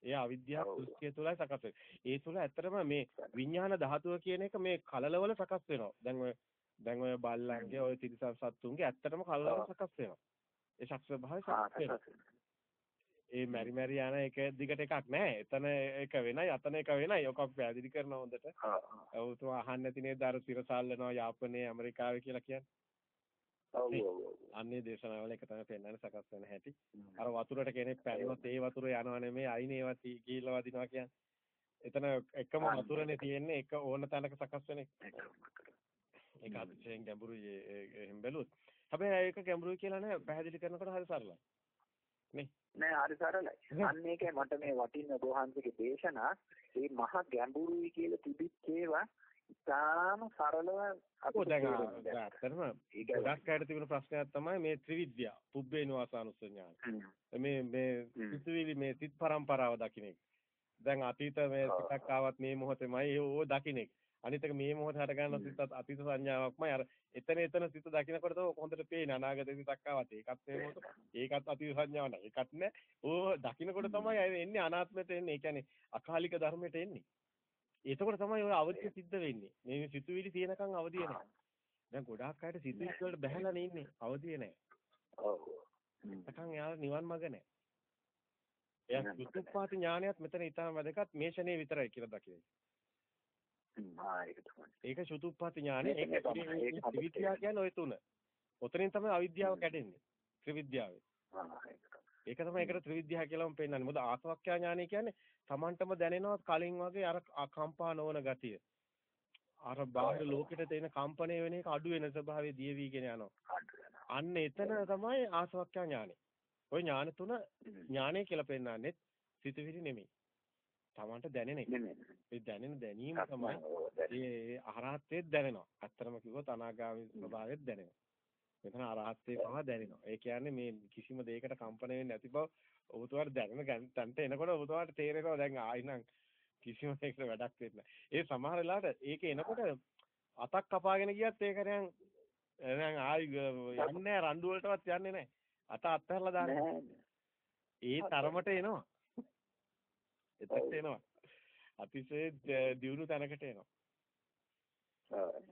B: ඒ අවිද්‍යාව දෘෂ්ටිය තුළයි සකස් වෙන්නේ ඒ තුළ ඇත්තටම මේ විඥාන ධාතුව කියන එක මේ කලලවල සකස් වෙනවා. දැන් ඔය දැන් ඔය බල්ලන්ගේ ඔය තිරිසන් සත්තුන්ගේ ඇත්තටම කලලවල සකස් වෙනවා. ඒ ශක්ති ස්වභාවය සකස් වෙනවා. ඒ මෙරි මෙරි යන එක දිගට එකක් නැහැ. එතන එක වෙනයි, අතන එක වෙනයි. ඔකක් පැහැදිලි කරනවා හොඳට. ඔව් තුමා අහන්න නැති නේද අර සිරසල්ලනවා යාපනයේ ඇමරිකාවේ කියලා කියන්නේ. අන්නේ දේශනාවල එක තමයි පෙන්වන්නේ සකස් වෙන හැටි. අර වතුරට කෙනෙක් පැනනොත් ඒ වතුර යනව නෙමෙයි අයිනේ ඒවත් ගිහිල්ලා වදිනවා කියන්නේ. එතන එකම වතුරනේ තියෙන්නේ එක ඕන තැනක සකස් වෙන එක. ඒක අතිශයින් ගැඹුරුයි එහෙම බැලුවොත්. හැබැයි ඒක ගැඹුරුයි කියලා නෑ පැහැදිලි කරනකොට හරි සරලයි. නේ?
A: නෑ හරි සරලයි. අන්න ඒකයි මට මේ වටින ගෝහන්සේගේ දේශනා මේ මහ ගැඹුරුයි කියලා තිබිච්ච ඒවා ඉතාම සරලව
B: ඇත්තටම ගොඩක් අයට තිබෙන ප්‍රශ්නයක් තමයි මේ ත්‍රිවිද්‍යාව. පුබ්බේ නිවාසානුස්සය ඥාන. මේ මේ සිතුවිලි මේ සිත් පරම්පරාව දකින්න එක. දැන් අතීත මේ සිතක් ආවත් මේ මොහොතේමයි ඕ දකින්න එක. අනිත් එක මේ මොහොත හට ගන්න සිතත් අතීත සංඥාවක්මයි. අර එතන එතන සිත දකින්නකොට තෝ හොඳට පේන අනාගත සිතක් ආවත් ඒකත් මේ මොහොත ඒකත් අතීත සංඥාව නෑ. ඒකත් නෑ. ඕ දකින්නකොට තමයි එන්නේ අනාත්මයට එන්නේ. ඒ කියන්නේ අකාලික ධර්මයට එන්නේ එතකොට තමයි ඔය අවදිය සිද්ධ වෙන්නේ. මේ සිතුවිලි තියෙනකන් අවදිය නෑ දැන් ගොඩාක් අයට සිතුවිලි වලට බහැලා ඉන්නේ. අවදිය නෑ.
A: ඔව්.
B: නැකන් යාළ නිවන් මඟ නෑ. එයා සුත්තුප්පාති ඥානයත් මෙතන ඊටම වැදගත්. මේ ෂනේ විතරයි කියලා දකින්නේ. ඒක සුතුප්පති ඥානෙ ඒක ත්‍රිවිද්‍යාව කියන්නේ ওই තුන. ඔතනින් තමයි අවිද්‍යාව කැඩෙන්නේ. ත්‍රිවිද්‍යාවේ. ඒක තමයි ඒකට ත්‍රිවිද්‍යාව කියලාම පෙන්නන්නේ. මොකද ආසවක්ඛ්‍යා ඥානෙ කියන්නේ Tamanටම දැනෙනවා කලින් වගේ අර කම්පා නොවන ගතිය. අර බාහිර ලෝකෙට තියෙන කම්පණය වෙන එක අඩු වෙන ස්වභාවය දිය වීගෙන යනවා. අන්න එතන තමයි ආසවක්ඛ්‍යා ඥානෙ. ওই ඥාන තුන ඥානෙ කියලා පෙන්නන්නේ සිතුවිලි නෙමෙයි. Tamanට දැනෙන එක. ඒ දැනෙන දැනීම තමයි ඒ අරහත්ත්වෙත් දැනෙනවා. අත්‍තරම කිව්වොත් අනාගාමී ස්වභාවයත් දැනෙනවා. මෙතන අරහත්ත්වේ පහ දැනෙනවා. ඒ කියන්නේ මේ කිසිම දෙයකට කම්පණ වෙන්නේ නැති බව ඔබතුමාට දැනෙන තැනට එනකොට ඔබතුමාට තේරෙනවා දැන් ආයිනම් කිසිම දෙයකට වැඩක් වෙන්නේ ඒ සමහර වෙලාවට ඒක එනකොට අතක් කපාගෙන ගියත් ඒක දැන් දැන් ආයි යන්නේ රණ්ඩු වලටවත් යන්නේ නැහැ. අත අත්හැරලා දාන්න. ඒ තරමට එනවා. එතකොට එනවා. අතිශය දියුණු තැනකට එනවා.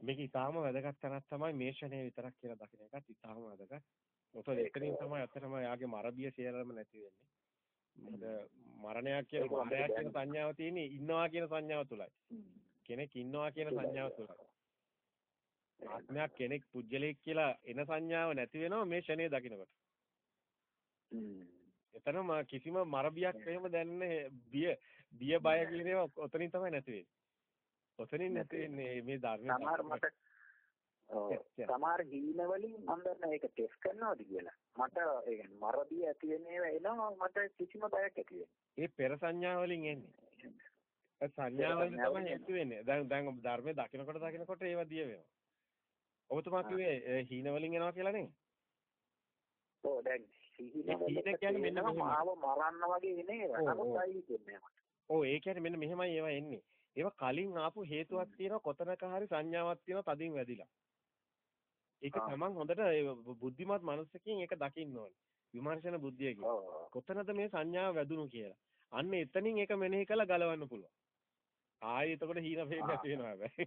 B: මේක ඊටාම වැදගත් තැනක් තමයි මේ ෂණය විතරක් කියලා දකින්න එකත් ඊටාම වැදගත්. මොකද එතනින් තමයි අතරම යාගේ මරබිය සියල්ලම නැති වෙන්නේ. මොකද මරණයක් කියන මරණයක් කියන. සංඥාව තියෙන්නේ ඉන්නවා කියන සංඥාව තුලයි. කෙනෙක් ඉන්නවා කියන සංඥාව තුලයි. ආත්මයක් කෙනෙක් පුජ්‍යලයක් කියලා එන සංඥාව නැති වෙනවා මේ ෂණේ දකින්නකොට. එතනම කිසිම මරබියක් එහෙම දැනෙන්නේ බිය බිය බය කියන ඒවා ඔතනින් තමයි නැති වෙන්නේ. ඔතනින් නැති වෙන්නේ මේ ධර්මයේ
A: සමහර මට සමහර හීන වලින් මම දන්නා ඒක ටෙස්ට් කරනවාද කියලා. මට ඒ කියන්නේ මරදී ඇති වෙන ඒවා එනවා මට කිසිම බයක් ඇති වෙන්නේ.
B: ඒ පෙර සංඥා වලින් එන්නේ. සංඥා වලින් තමයි ඇති වෙන්නේ. දැන් දැන් ධර්මයේ දකින්නකොට දකින්නකොට ඒවා දිය වෙනවා. ඔබතුමා කිව්වේ හීන වලින් එනවා කියලා නේ?
A: ඔව් දැන් හීන
B: කියන්නේ මෙන්න.
A: මාව මරන්න වගේ.
B: ඔව්,
A: නමුත්. අයි කියන්නේ.
B: ඔව් ඒ කියන්නේ මෙන්න මෙහෙමයි ඒවා එන්නේ. ඒවා කලින් ආපු හේතුවක් තියෙනවා කොතනක හරි සංඥාවක් තියෙනවා තදින් වැදිලා. ඒක. තමන් හොඳට බුද්ධිමත් මනුස්සකින් ඒක දකින්න ඕනේ. විමර්ශන බුද්ධියකින්. කොතනද මේ සංඥාව වැදුණු කියලා. අන්න එතනින් ඒක මෙනෙහි කරලා ගලවන්න පුළුවන්. ආයෙ එතකොට හීන පේන්නේ නැති වෙනවා හැබැයි.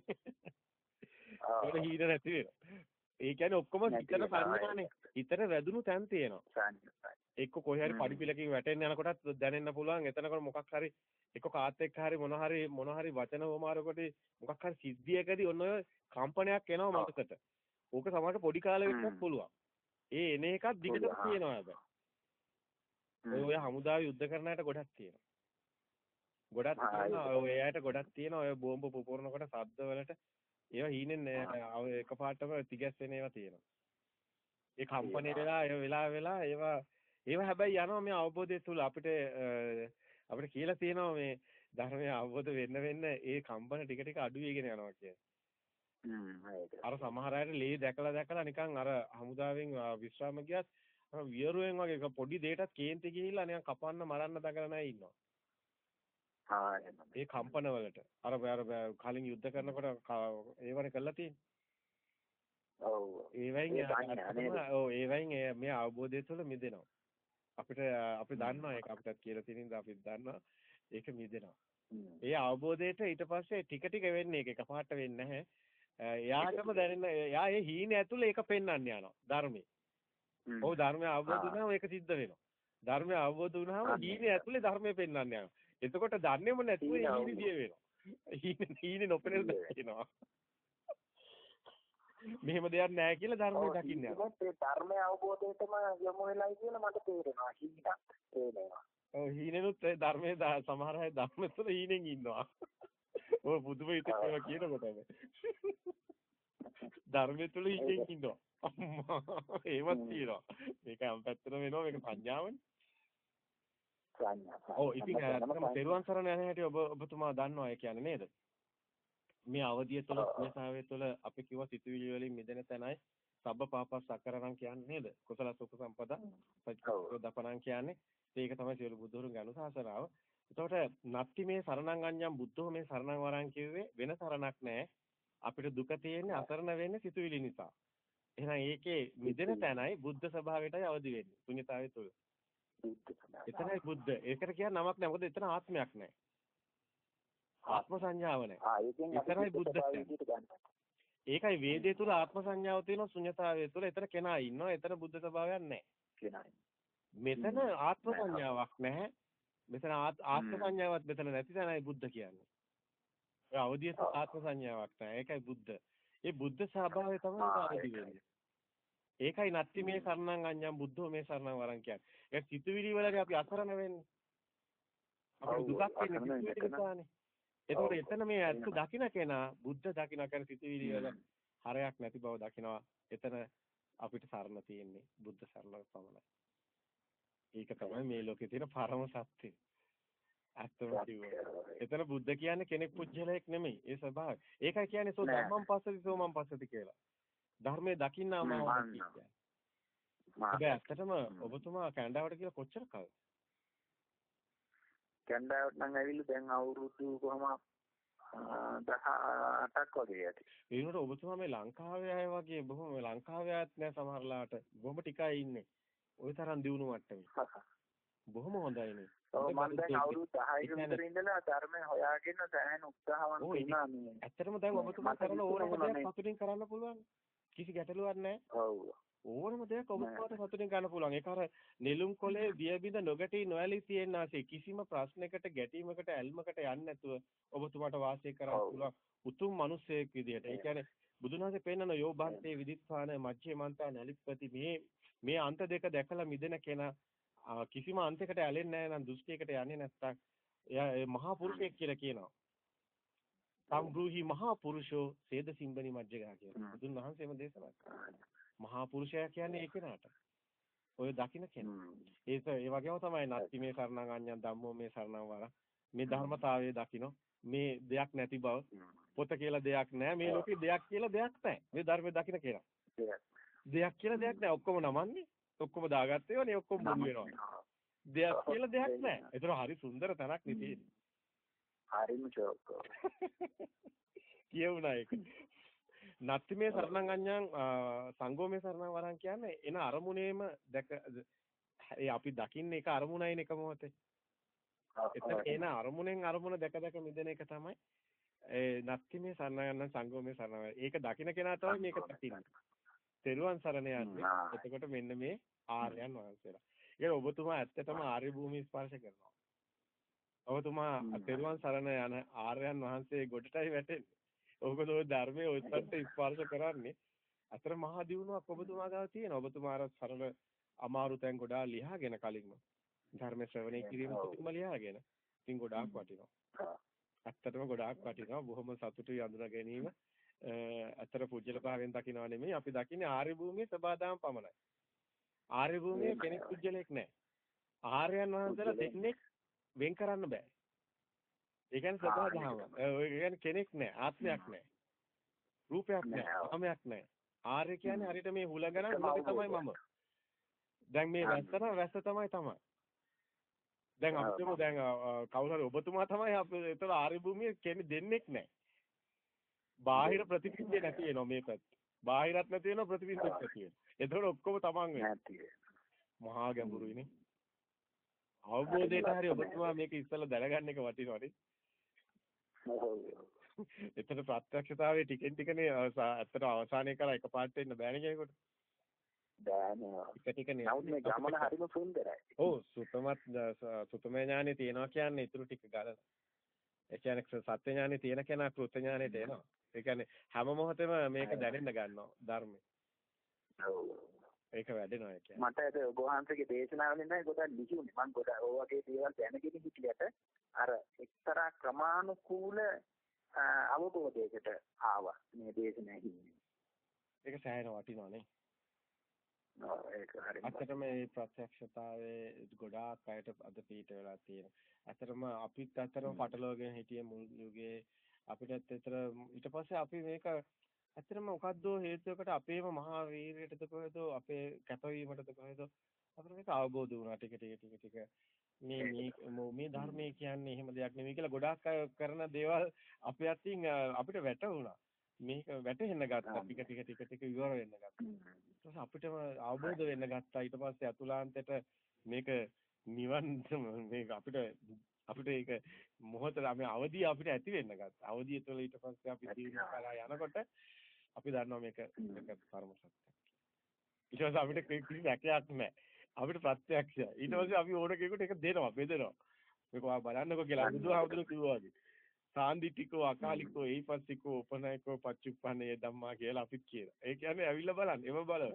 B: ඒකට හීන නැති වෙනවා. ඒ කියන්නේ ඔක්කොම හිතන. සංඥානේ. හිතට වැදුණු තැන් තියෙනවා. එක්ක කොහේ හරි
A: හ්ම්.
B: පඩි පිලකින් වැටෙන්න යනකොටත් දැනෙන්න පුළුවන්. එතනකොට මොකක් හරි එක්ක කාත් එක්ක හරි මොන හරි මොන හරි වචන වමාරකට මොකක් හරි සිද්ධියකදී ඔන්න ඔය කම්පනයක් එනවා. මනසට. ඕක සමහරට පොඩි කාලෙ වෙන්නත්. පුළුවන්. ඒ එන එකක් දිගටම
A: පුළුවන්.
B: තියෙනවා හැබැයි. ඔය. ඔය හමුදාවේ යුද්ධ කරන අයට ගොඩක් තියෙනවා. ගොඩක් තියෙනවා. ඔය එයාට ගොඩක් තියෙනවා. ඔය බෝම්බ පුපුරනකොට ශබ්ද වලට ඒවා හීනෙන්. එකපාරටම තිගැස්සෙන ඒවා තියෙනවා. ඒ කම්පණය වෙලා ඒ වෙලා වෙලා ඒවා ඒවා හැබැයි යනවා මේ අවබෝධය තුල අපිට අපිට කියලා තියෙනවා මේ ධර්මය අවබෝධ වෙන්න වෙන්න ඒ කම්පන ටික ටික අඩු වෙගෙන යනවා.
A: ඒක.
B: අර සමහර අයට ලේ දැකලා දැකලා නිකන් අර හමුදාවෙන් විශ්‍රාම ගියත් අර වියරුවෙන් වගේ පොඩි දෙයකටත් කේන්ති ගිහිල්ලා නිකන් කපන්න මරන්න දඟලන අය ඉන්නවා.
A: ආ.
B: ඒ කම්පන වලට අර අර කලින් යුද්ධ කරනකොට ඒවනේ කළා තියෙන්නේ.
A: ඔව්.
B: ඒවයින්
A: ඒ සංඥා නේද?
B: ඇත්තටම ඔව් ඒවයින් ඒ- මේ අවබෝධය තුළ මිදෙනවා. අපිට අපි දන්නවා ඒක අපිටත් කියලා තියෙන නිසා අපිත් දන්නවා ඒක මිදෙනවා. ඒ අවබෝධයට ඊට පස්සේ ටික ටික වෙන්නේ ඒක එකපාරට වෙන්නේ නැහැ. එයාටම දැනෙන එයා ඒ හීන ඇතුළේ ඒක පෙන්වන්න යනවා ධර්මයේ. ඔව් ධර්මය අවබෝධ. වුණාම ඒක සිද්ධ වෙනවා. ධර්මය අවබෝධ වුණාම. හීන ඇතුළේ ධර්මය පෙන්වන්න යනවා. එතකොට දන්නේම නැතුව
A: හීන.
B: දිය වෙනවා. හීන හීන නොපෙනෙන
A: දිය වෙනවා.
B: මෙහෙම දෙයක් නැහැ කියලා ධර්මය දකින්න යනවා.
A: ඒ ධර්මය අවබෝධයටම යොමු වෙලායි කියලා මට තේරෙනවා. හිණක් තේරෙනවා.
B: ඔව් හීනෙනුත් ඒ ධර්මයේ සමහර අය ධර්ම තුළ හීනෙන් ඉන්නවා. ඔය පුදුම හිතේ ඒවා කියනකොට ධර්මයේ තුළ හීනෙන් ඉන්නවා. අම්මා ඒවත්. තියෙනවා. මේක යම් පැත්තට වෙනවා මේක සංඥාවනේ.
A: සංඥා.
B: ඔව් ඉතින් ඇත්තටම තෙරුවන් සරණ යන හැටි ඔබ ඔබතුමා දන්නවා ඒ කියන්නේ නේද? මේ අවධිය තුළ. කුණසාවේ තුළ අපි කිව්ව සිතුවිලි වලින් මිදෙන තැනයි සබ්බ පාපස් සකරණම් කියන්නේ නේද? කුසල සුඛ සම්පදා පච්ච දපණම් කියන්නේ ඒක තමයි සියලු බුදුරුන්ගේ අනුශාසනාව. එතකොට නත්ති මේ සරණං අඤ්ඤම් බුද්ධෝ මේ සරණං වරන් කිව්වේ වෙන සරණක් නැහැ. අපිට දුක තියෙන්නේ අසරණ වෙන්නේ සිතුවිලි නිසා. එහෙනම් ඒකේ මිදෙන තැනයි බුද්ධ ස්වභාවයටයි අවදි වෙන්නේ. ශුන්‍යතාවය තුළ. එතනයි බුද්ධ. ඒකට කියන්නේ නමක් නැහැ. මොකද එතන ආත්මයක් නැහැ. ආත්ම සංඥාව නැහැ. එතරම් බුද්ධ. ඒකයි වේදේ තුල ආත්ම සංඥාව තියෙනවා ශුන්‍යතාවය තුල. එතන කෙනා ඉන්නවා. එතන බුද්ධ ස්වභාවයක් නැහැ.
A: කියනවා.
B: මෙතන. ආත්ම. සංඥාවක් නැහැ. මෙතන ආත්- ආත්ම. සංඥාවක් මෙතන නැති තැනයි බුද්ධ කියන්නේ. ඒ අවදියේ. ආත්ම සංඥාවක් නැහැ. ඒකයි බුද්ධ. ඒ බුද්ධ ස්වභාවය තමයි අවදි
A: ඒකයි.
B: වෙන්නේ. ඒකයි නත්ති මේ සරණං අඤ්ඤං බුද්ධෝ මේ සරණං වරන් කියන්නේ. ඒ සිතුවිලි වලදී අපි අසරණ වෙන්නේ. අපිට දුකක්
A: වෙන්නේ
B: සිතුවිලි. නිසානේ. එතකොට. එතන මේ ඇත්ත. දකින්න කෙනා බුද්ධ දකින්න කියන සිතුවිලි වල. හරයක් නැති බව දකිනවා. එතන අපිට සරණ තියෙන්නේ බුද්ධ සරණ පමණයි. ඒක තමයි මේ ලෝකේ තියෙන පරම සත්‍යය. ඇත්තම කිව්වොත්. එතන බුද්ධ කියන්නේ කෙනෙක් පුජ්‍යලයක් නෙමෙයි. ඒ ස්වභාවය. ඒකයි කියන්නේ සෝ. ධම්මං පස්සති සෝ මං පස්සති කියලා. ධර්මයේ දකින්නාම. කියන්නේ. හැබැයි ඇත්තටම. ඔබතුමා කැනඩාවට කියලා කොච්චර කල්?
A: කැනඩාවට නම් ඇවිල්ලා දැන් අවුරුදු කොහම 18ක් වගේ ඇති.
B: ඒ වුණාට ඔබතුමා මේ ලංකාවේ අය වගේ බොහොම ලංකාවේ අයත් නෑ සමහරලාට. බොහොම ටිකයි ඉන්නේ. ওই තරම් දියුණු මට්ටමේ. බොහොම හොඳයිනේ.
A: ඔව් මම දැන් අවුරුදු 10
B: කියන්නේ-
A: විතර ඉඳලා ධර්මය හොයාගෙන සෑහෙන උත්සාහවත්
B: ඔව්,
A: වුණා මේ.
B: ඇත්තටම දැන් ඔබතුමා කරන ඕනම දෙයක් පතුලින් කරන්න පුළුවන්. කිසි ගැටලුවක් නැහැ.
A: ඔව්.
B: ඕනම දෙයක් ඔබතුමාට සතුටින් ගන්න පුළුවන්. ඒක අර නෙළුම් කොලේ දියබිඳ නොගැටි නොඇලී තියෙන ආසේ කිසිම ප්‍රශ්නයකට ගැටීමකට ඇල්මකට යන්නේ නැතුව ඔබතුමාට වාසය කරන්න පුළුවන් උතුම් මිනිසෙක් විදියට. ඒ කියන්නේ බුදුන් වහන්සේ පෙන්නන යෝබන්තේ විදිත්පාන මජ්ජේමන්තා නලිප්පති මේ මේ අන්ත දෙක දැකලා මිදෙන කෙනා කිසිම අන්තයකට ඇලෙන්නේ නැහැ නම් දෘෂ්ටියකට යන්නේ නැත්තම් එයා මහා පුරුෂයෙක් කියලා කියනවා. සම්බ්‍රූහි මහා පුරුෂෝ සේද සිම්බනි මජ්ජගා කියලා. බුදුන් වහන්සේම දේශනා කළා. මහා පුරුෂයා කියන්නේ ඒ කෙනාට. ඔය දකින්න කෙනා. ඒක ඒ වගේම තමයි නත්ති මේ සරණං අඤ්ඤං ධම්මෝ මේ සරණං වර. මේ ධර්මතාවයේ දකින්න මේ දෙයක් නැති බව පොත කියලා දෙයක් නැහැ මේ ලෝකේ දෙයක් කියලා දෙයක් නැහැ මේ ධර්මයේ දකින්න කෙනා. දෙයක් කියලා දෙයක් නැහැ ඔක්කොම නමන්නේ ඔක්කොම දාගත්තේ වනේ ඔක්කොම මුල් වෙනවා. දෙයක් කියලා දෙයක් නැහැ. ඒතර හරි සුන්දර තැනක් නේ තියෙන්නේ.
A: හරිම චෝකෝ.
B: කියවුණා ඒක. නත්ති මේ සරණං අඤ්ඤං සංගෝමේ සරණං වරන් කියන්නේ එන අරමුණේම දැක ඒ අපි දකින්නේ එක අරමුණයින එක මොහොතේ. එතන එන අරමුණෙන් අරමුණ දැක දැක මිදෙන එක තමයි ඒ නත්ති මේ සරණං අඤ්ඤං සංගෝමේ සරණං ඒක දකින්න කෙනා තමයි මේක දකින්නේ. තෙරුවන් සරණ යන්නේ. එතකොට මෙන්න මේ ආර්යයන් වහන්සේලා. ඒක ඔබතුමා ඇත්තටම ආර්ය භූමිය ස්පර්ශ කරනවා. ඔබතුමා තෙරුවන් සරණ යන ආර්යයන් වහන්සේ ගොඩටයි වැටෙන්නේ. ඔබකද ඔය ධර්මයේ ඔයත්න්ට ස්පර්ශ කරන්නේ. අතර මහා දියුණුවක් ඔබතුමා ගාව තියෙනවා. ඔබතුමා අර සරල අමාරු තැන් ගොඩාක් ලියාගෙන කලින්ම ධර්ම ශ්‍රවණය කිරීම තුලින්ම ලියාගෙන. ඉතින් ගොඩාක් වටිනවා. ඇත්තටම ගොඩාක් වටිනවා. බොහොම සතුටුයි අඳුන ගැනීම. අතර පුජ්‍යල භාවයෙන් දකින්නවා නෙමෙයි අපි දකින්නේ ආර්ය භූමියේ සබාදාම් පමණයි. ආර්ය භූමියේ කෙනෙක් පුජ්‍යලයක් නැහැ. ආර්යයන් වහන්සේලා දෙන්නේ වෙන් කරන්න බෑ. ඒ කියන්නේ සබාදාම. ඒ කියන්නේ කෙනෙක් නැහැ, ආත්මයක් නැහැ. රූපයක් නැහැ, නාමයක් නැහැ. ආර්ය කියන්නේ හරියට මේ හුලගන හුලක තමයි මම. දැන් මේ වැස්සන වැස්ස තමයි තමයි. දැන් අපිටම දැන් කවුරු හරි ඔබතුමා තමයි අපේ ඒතර ආර්ය භූමියේ කෙනෙක් දෙන්නෙක් නැහැ. බාහිර ප්‍රතිබිම්බේ නැති වෙනවා මේ පැත්ත. බාහිරත් නැති වෙනවා ප්‍රතිබිම්බෙත් නැති වෙනවා. එතකොට ඔක්කොම තමන් වෙනවා. මහා ගැඹුරුයිනේ. අවබෝධයට හරි ඔබතුමා මේක ඉස්සෙල්ලා දැනගන්න එක වටිනවනේ. එතන ප්‍රත්‍යක්ෂතාවයේ ටිකෙන් ටිකනේ ඇත්තට අවසානයේ කරා එකපාරට එන්න බෑනේ කෙනෙකුට.
A: බෑනේ.
B: ටික ටිකනේ.
A: නමුත් මේ ගමන හරිම සුන්දරයි.
B: ඔව් සුතමත් සුතමේ ඥානෙ තියෙනවා කියන්නේ ඊටු ටික ගලන. ඒ කියන්නේ සත්‍ය ඥානෙ තියෙන කෙනා කෘත්‍ය ඥානෙට එනවා. ඒ කියන්නේ හැම මොහොතෙම මේක දැනෙන්න ගන්නවා ධර්මය. ඒක වැඩෙනවා ඒ කියන්නේ.
A: මට ඔබ වහන්සේගේ දේශනාවලින් තමයි ගොඩක් ලිහිුනේ. මම ගොඩක් ඔය වගේ දේවල් දැනගෙන හිටියට අර එක්තරා ක්‍රමානුකූල අවබෝධයකට ආවා මේ දේශනාව හිමින්.
B: ඒක සෑහෙන වටිනවා නේ.
A: ඒක හරියට.
B: අතටම මේ ප්‍රත්‍යක්ෂතාවයේ ගොඩාක් අයට අද පිට වෙලා තියෙනවා. අතරම අපිත් අතරම පටලවාගෙන හිටියේ මුල් යුගයේ අපිටත් ඇතර ඊට පස්සේ අපි මේක ඇත්තටම මොකද්ද හේතුවකට අපේම මහා වීරයටද කොහෙද අපේ කැපවීමටද කොහෙද අපිට මේක අවබෝධ වුණා ටික ටික ටික ටික මේ මේ මේ ධර්මයේ කියන්නේ එහෙම දෙයක් නෙමෙයි කියලා ගොඩාක් අය කරන දේවල් අපේ අතින් අපිට වැටුණා මේක වැටෙන්න ගත්තා. ටික ටික ටික ටික ඉවර වෙන්න ගත්තා. ඊට පස්සේ අපිටම අවබෝධ වෙන්න ගත්තා. ඊට පස්සේ අතුලාන්තයට මේක නිවන් මේක අපිට අපිට ඒක මොහොතට අපි අවදිය අපිට ඇති වෙන්න ගත්තා. අවදිය තුළ ඊට පස්සේ අපි ජීවිත කරා යනකොට අපි දන්නවා මේක මේක පරම සත්‍යයක්. ඊට පස්සේ අපිට කිසි රැකයක් නැහැ. අපිට ප්‍රත්‍යක්ෂයි. ඊට පස්සේ අපි ඕන කෙනෙකුට ඒක දෙනවා, බෙදනවා. මේක බලන්නකෝ කියලා බුදුහාමුදුරුවෝ කිව්වා වගේ. සාන්දිටිකෝ අකාලිකෝ ඒපස්සිකෝ උපනයකෝ පච්චුප්පන්නේ ධම්මා කියලා අපිත් කියනවා. ඒ කියන්නේ ඇවිල්ලා බලන්න, එම බලන්න.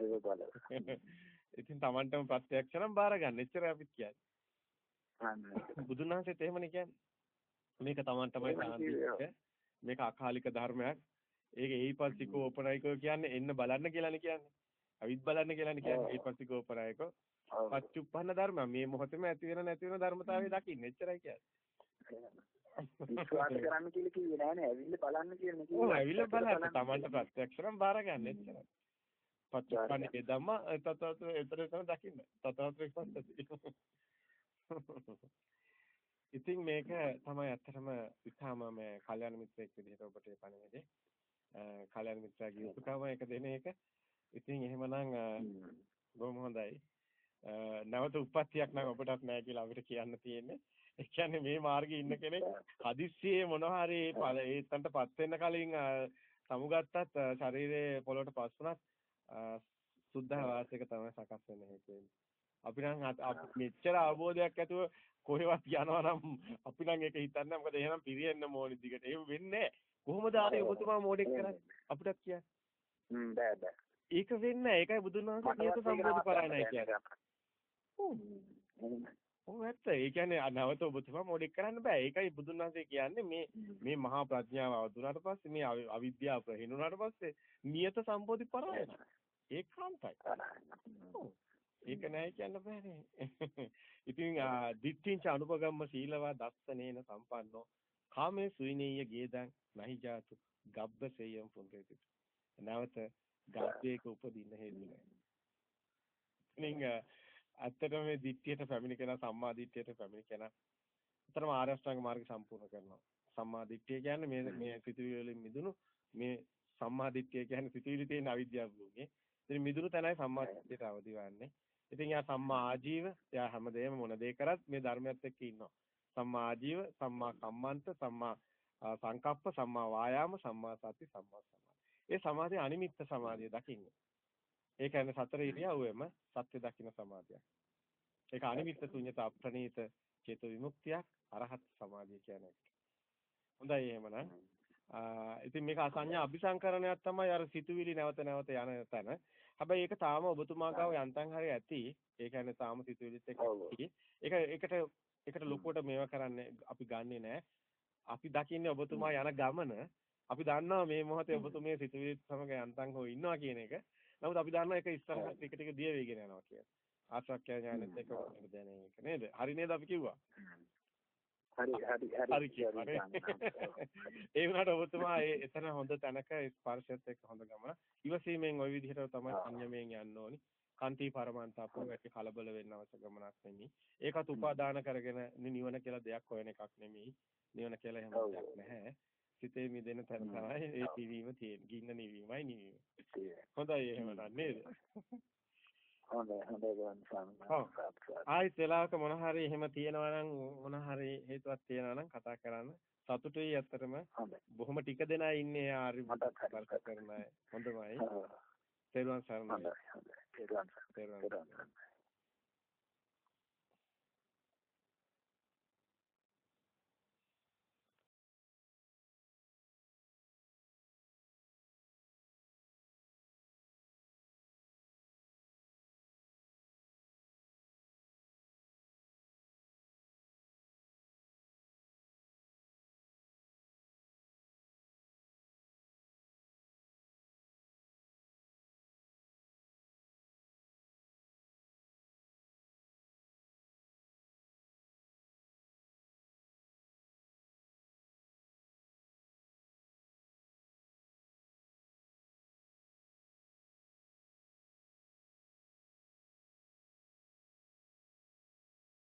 A: ඒක බලන්න.
B: ඉතින් Tamanටම ප්‍රත්‍යක්ෂ නම් බාර ගන්න. එච්චරයි අපිත් කියන්නේ. බුදුන් වහන්සේත් එහෙමනේ කියන්නේ. මේක Taman තමයි සාන්තික. මේක අකාලික ධර්මයක්. ඒක ඒයිපස්සිකෝ ඕපනයිකෝ කියන්නේ එන්න බලන්න කියලානේ කියන්නේ. අවිත් බලන්න කියලානේ කියන්නේ. ඒයිපස්සිකෝ ඕපනයිකෝ. පච්චුප්පන්න ධර්ම මේ මොහොතේම ඇති වෙන නැති වෙන ධර්මතාවය දකින්න. එච්චරයි කියන්නේ.
A: විශ්වාස කරන්න කියලා කිව්වේ නෑනේ. ඇවිල්ලා බලන්න කියලා
B: කිව්වා. ඔව් ඇවිල්ලා බලන්න. Tamanට ප්‍රත්‍යක්ෂරම් බාර ගන්න. එච්චරයි. පච්චුප්පන්නේ ධම්ම තතත එතන එතන දකින්න. තතත විශ්වාසයි. ඉතින් මේක තමයි ඇත්තටම ඉතාම මේ කල්‍යාණ මිත්‍රයෙක් විදිහට ඔබට පණිවිඩේ. කල්‍යාණ මිත්‍රාගේ උපකාම එක දෙන එක. ඉතින් එහෙමනම් බොහොම හොඳයි. නැවත උප්පත්තියක් නම් ඔබටත් නැහැ කියලා අපිට කියන්න තියෙන්නේ. ඒ කියන්නේ මේ මාර්ගයේ ඉන්න කෙනෙක් හදිස්සියේ මොනවා හරි ඒ තන්ටපත් වෙන්න කලින් සමුගත්තත් ශරීරයේ පොළොවට පස් වුණත් සුද්ධ වාසයක තමයි සකස් වෙන්නේ හේතු අපි නම් මෙච්චර අවබෝධයක් ඇතුව කොහෙවත් යනවා නම් අපි නම් ඒක හිතන්නේ මොකද එහෙනම් පිරියෙන්න ඕනි දිගට. එහෙම වෙන්නේ කොහොමද ආයේ ඔබතුමා මොඩෙක් කරන්නේ අපිටත් කියන්න.
A: හ්ම් බෑ බෑ.
B: ඒක වෙන්නේ ඒකයි බුදුන් වහන්සේ නියත සම්බෝධි පරායනයි කියන්නේ. ඔව් ඇත්ත. ඒ කියන්නේ නැවත ඔබතුමා මොඩෙක් කරන්න බෑ. ඒකයි බුදුන් වහන්සේ කියන්නේ මේ මේ මහා ප්‍රඥාව අවදුනාට පස්සේ මේ අවිද්‍යාව ප්‍රහිනුනාට පස්සේ නියත සම්බෝධි පරායනයි. ඒකාන්තයි. ඒක නෑ කියන්න බෑනේ. ඉතින් දිට්ඨිංච අනුපගම්ම සීලවා දස්සනේන සම්පන්නෝ කාමේ සුයිනීය ගේදං නහි ජාතු ගබ්බසෙයම් පුන්රේති. නැවත ගබ්බේක උපදින්න හේතු නෑ. ඉතින් ඇත්තටම මේ දිට්ඨියට පැමිණ කෙනා සම්මා දිට්ඨියට පැමිණ කෙනා අතරම ආර්ය අෂ්ටාංග මාර්ගය සම්පූර්ණ කරනවා. සම්මා දිට්ඨිය කියන්නේ මේ මේ සිතුවිලි වලින් මිදුණු මේ සම්මා දිට්ඨිය කියන්නේ සිතුවිලි තියෙන අවිද්‍යාව භූමියේ. ඉතින් මිදුණු තැනයි සම්මා දිට්ඨියට අවදි වන්නේ. ඉතින් යා සම්මා ආජීව, යා හැමදේම මොන දේ කරත් මේ ධර්මයත් එක්ක ඉන්නවා. සම්මා ආජීව, සම්මා කම්මන්ත, සම්මා සංකප්ප, සම්මා වායාම, සම්මා සති, සම්මා සමාධි. ඒ සමාධිය අනිමිත්ත සමාධිය දකින්නේ. ඒ කියන්නේ සතර ඉරියව්වෙම සත්‍ය දකින්න සමාධියක්. ඒක අනිමිත්ත ශුන්‍යත අප්‍රණීත චේතු විමුක්තියක් අරහත් සමාධිය කියන්නේ. හොඳයි එහෙමනම්. ඉතින් මේක අසඤ්ඤා අபிසංකරණයක් තමයි අර සිතුවිලි නැවත නැවත යන තැන. හැබැයි ඒක තාම ඔබතුමා ගාව යන්තම් හරි ඇති. ඒ කියන්නේ තාම සිතුවිලිත් එක්ක ඒක ඒකට ඒකට ලොකුවට මේවා කරන්නේ අපි ගන්නෙ නෑ. අපි දකින්නේ ඔබතුමා යන ගමන අපි දන්නවා මේ මොහොතේ ඔබතුමේ සිතුවිලිත් සමග යන්තම් හෝ ඉන්නවා කියන එක. නමුත් අපි දන්නවා ඒක ඉස්සරහට ටික ටික දිය වේගෙන යනවා කියලා. ආශ්‍රක්‍ය ඥානෙත් එක්ක දැනෙන එක නේද? හරි නේද අපි කිව්වා?
A: හරි හරි හරි.
B: හරි ඒ වුණාට ඔබතුමා ඒ එතන හොඳ තැනක ස්පර්ශයත් එක්ක හොඳ ගමන ඉවසීමෙන් ওই විදිහට තමයි සංයමයෙන් යන්න ඕනි. කාන්ති පරමන්තප්පෝ වැටි කලබල වෙන්න අවශ්‍ය ගමනක් නෙමෙයි. ඒකත් උපාදාන කරගෙන නිවන කියලා දෙයක් හොයන එකක් නෙමෙයි. නිවන කියලා එහෙම දෙයක් නැහැ සිතේ මිදෙන තැන තමයි ඒ නිවීම තියෙන්නේ. ගින්න නිවීමයි නිවීම. හොඳයි එහෙමනම් නේද?
A: හොඳයි හොඳයි ගන්න
B: ආයිත් වෙලාවක මොන හරි එහෙම තියෙනවා නම් මොන හරි හේතුවක් තියෙනවා නම් කතා කරන්න. සතුටුයි ඇත්තටම. බොහොම ටික දෙනා ඉන්නේ ආරි මතක් කරන හොඳමයි. තෙරුවන් සරණයි.
A: හොඳයි හොඳයි. තෙරුවන් සරණයි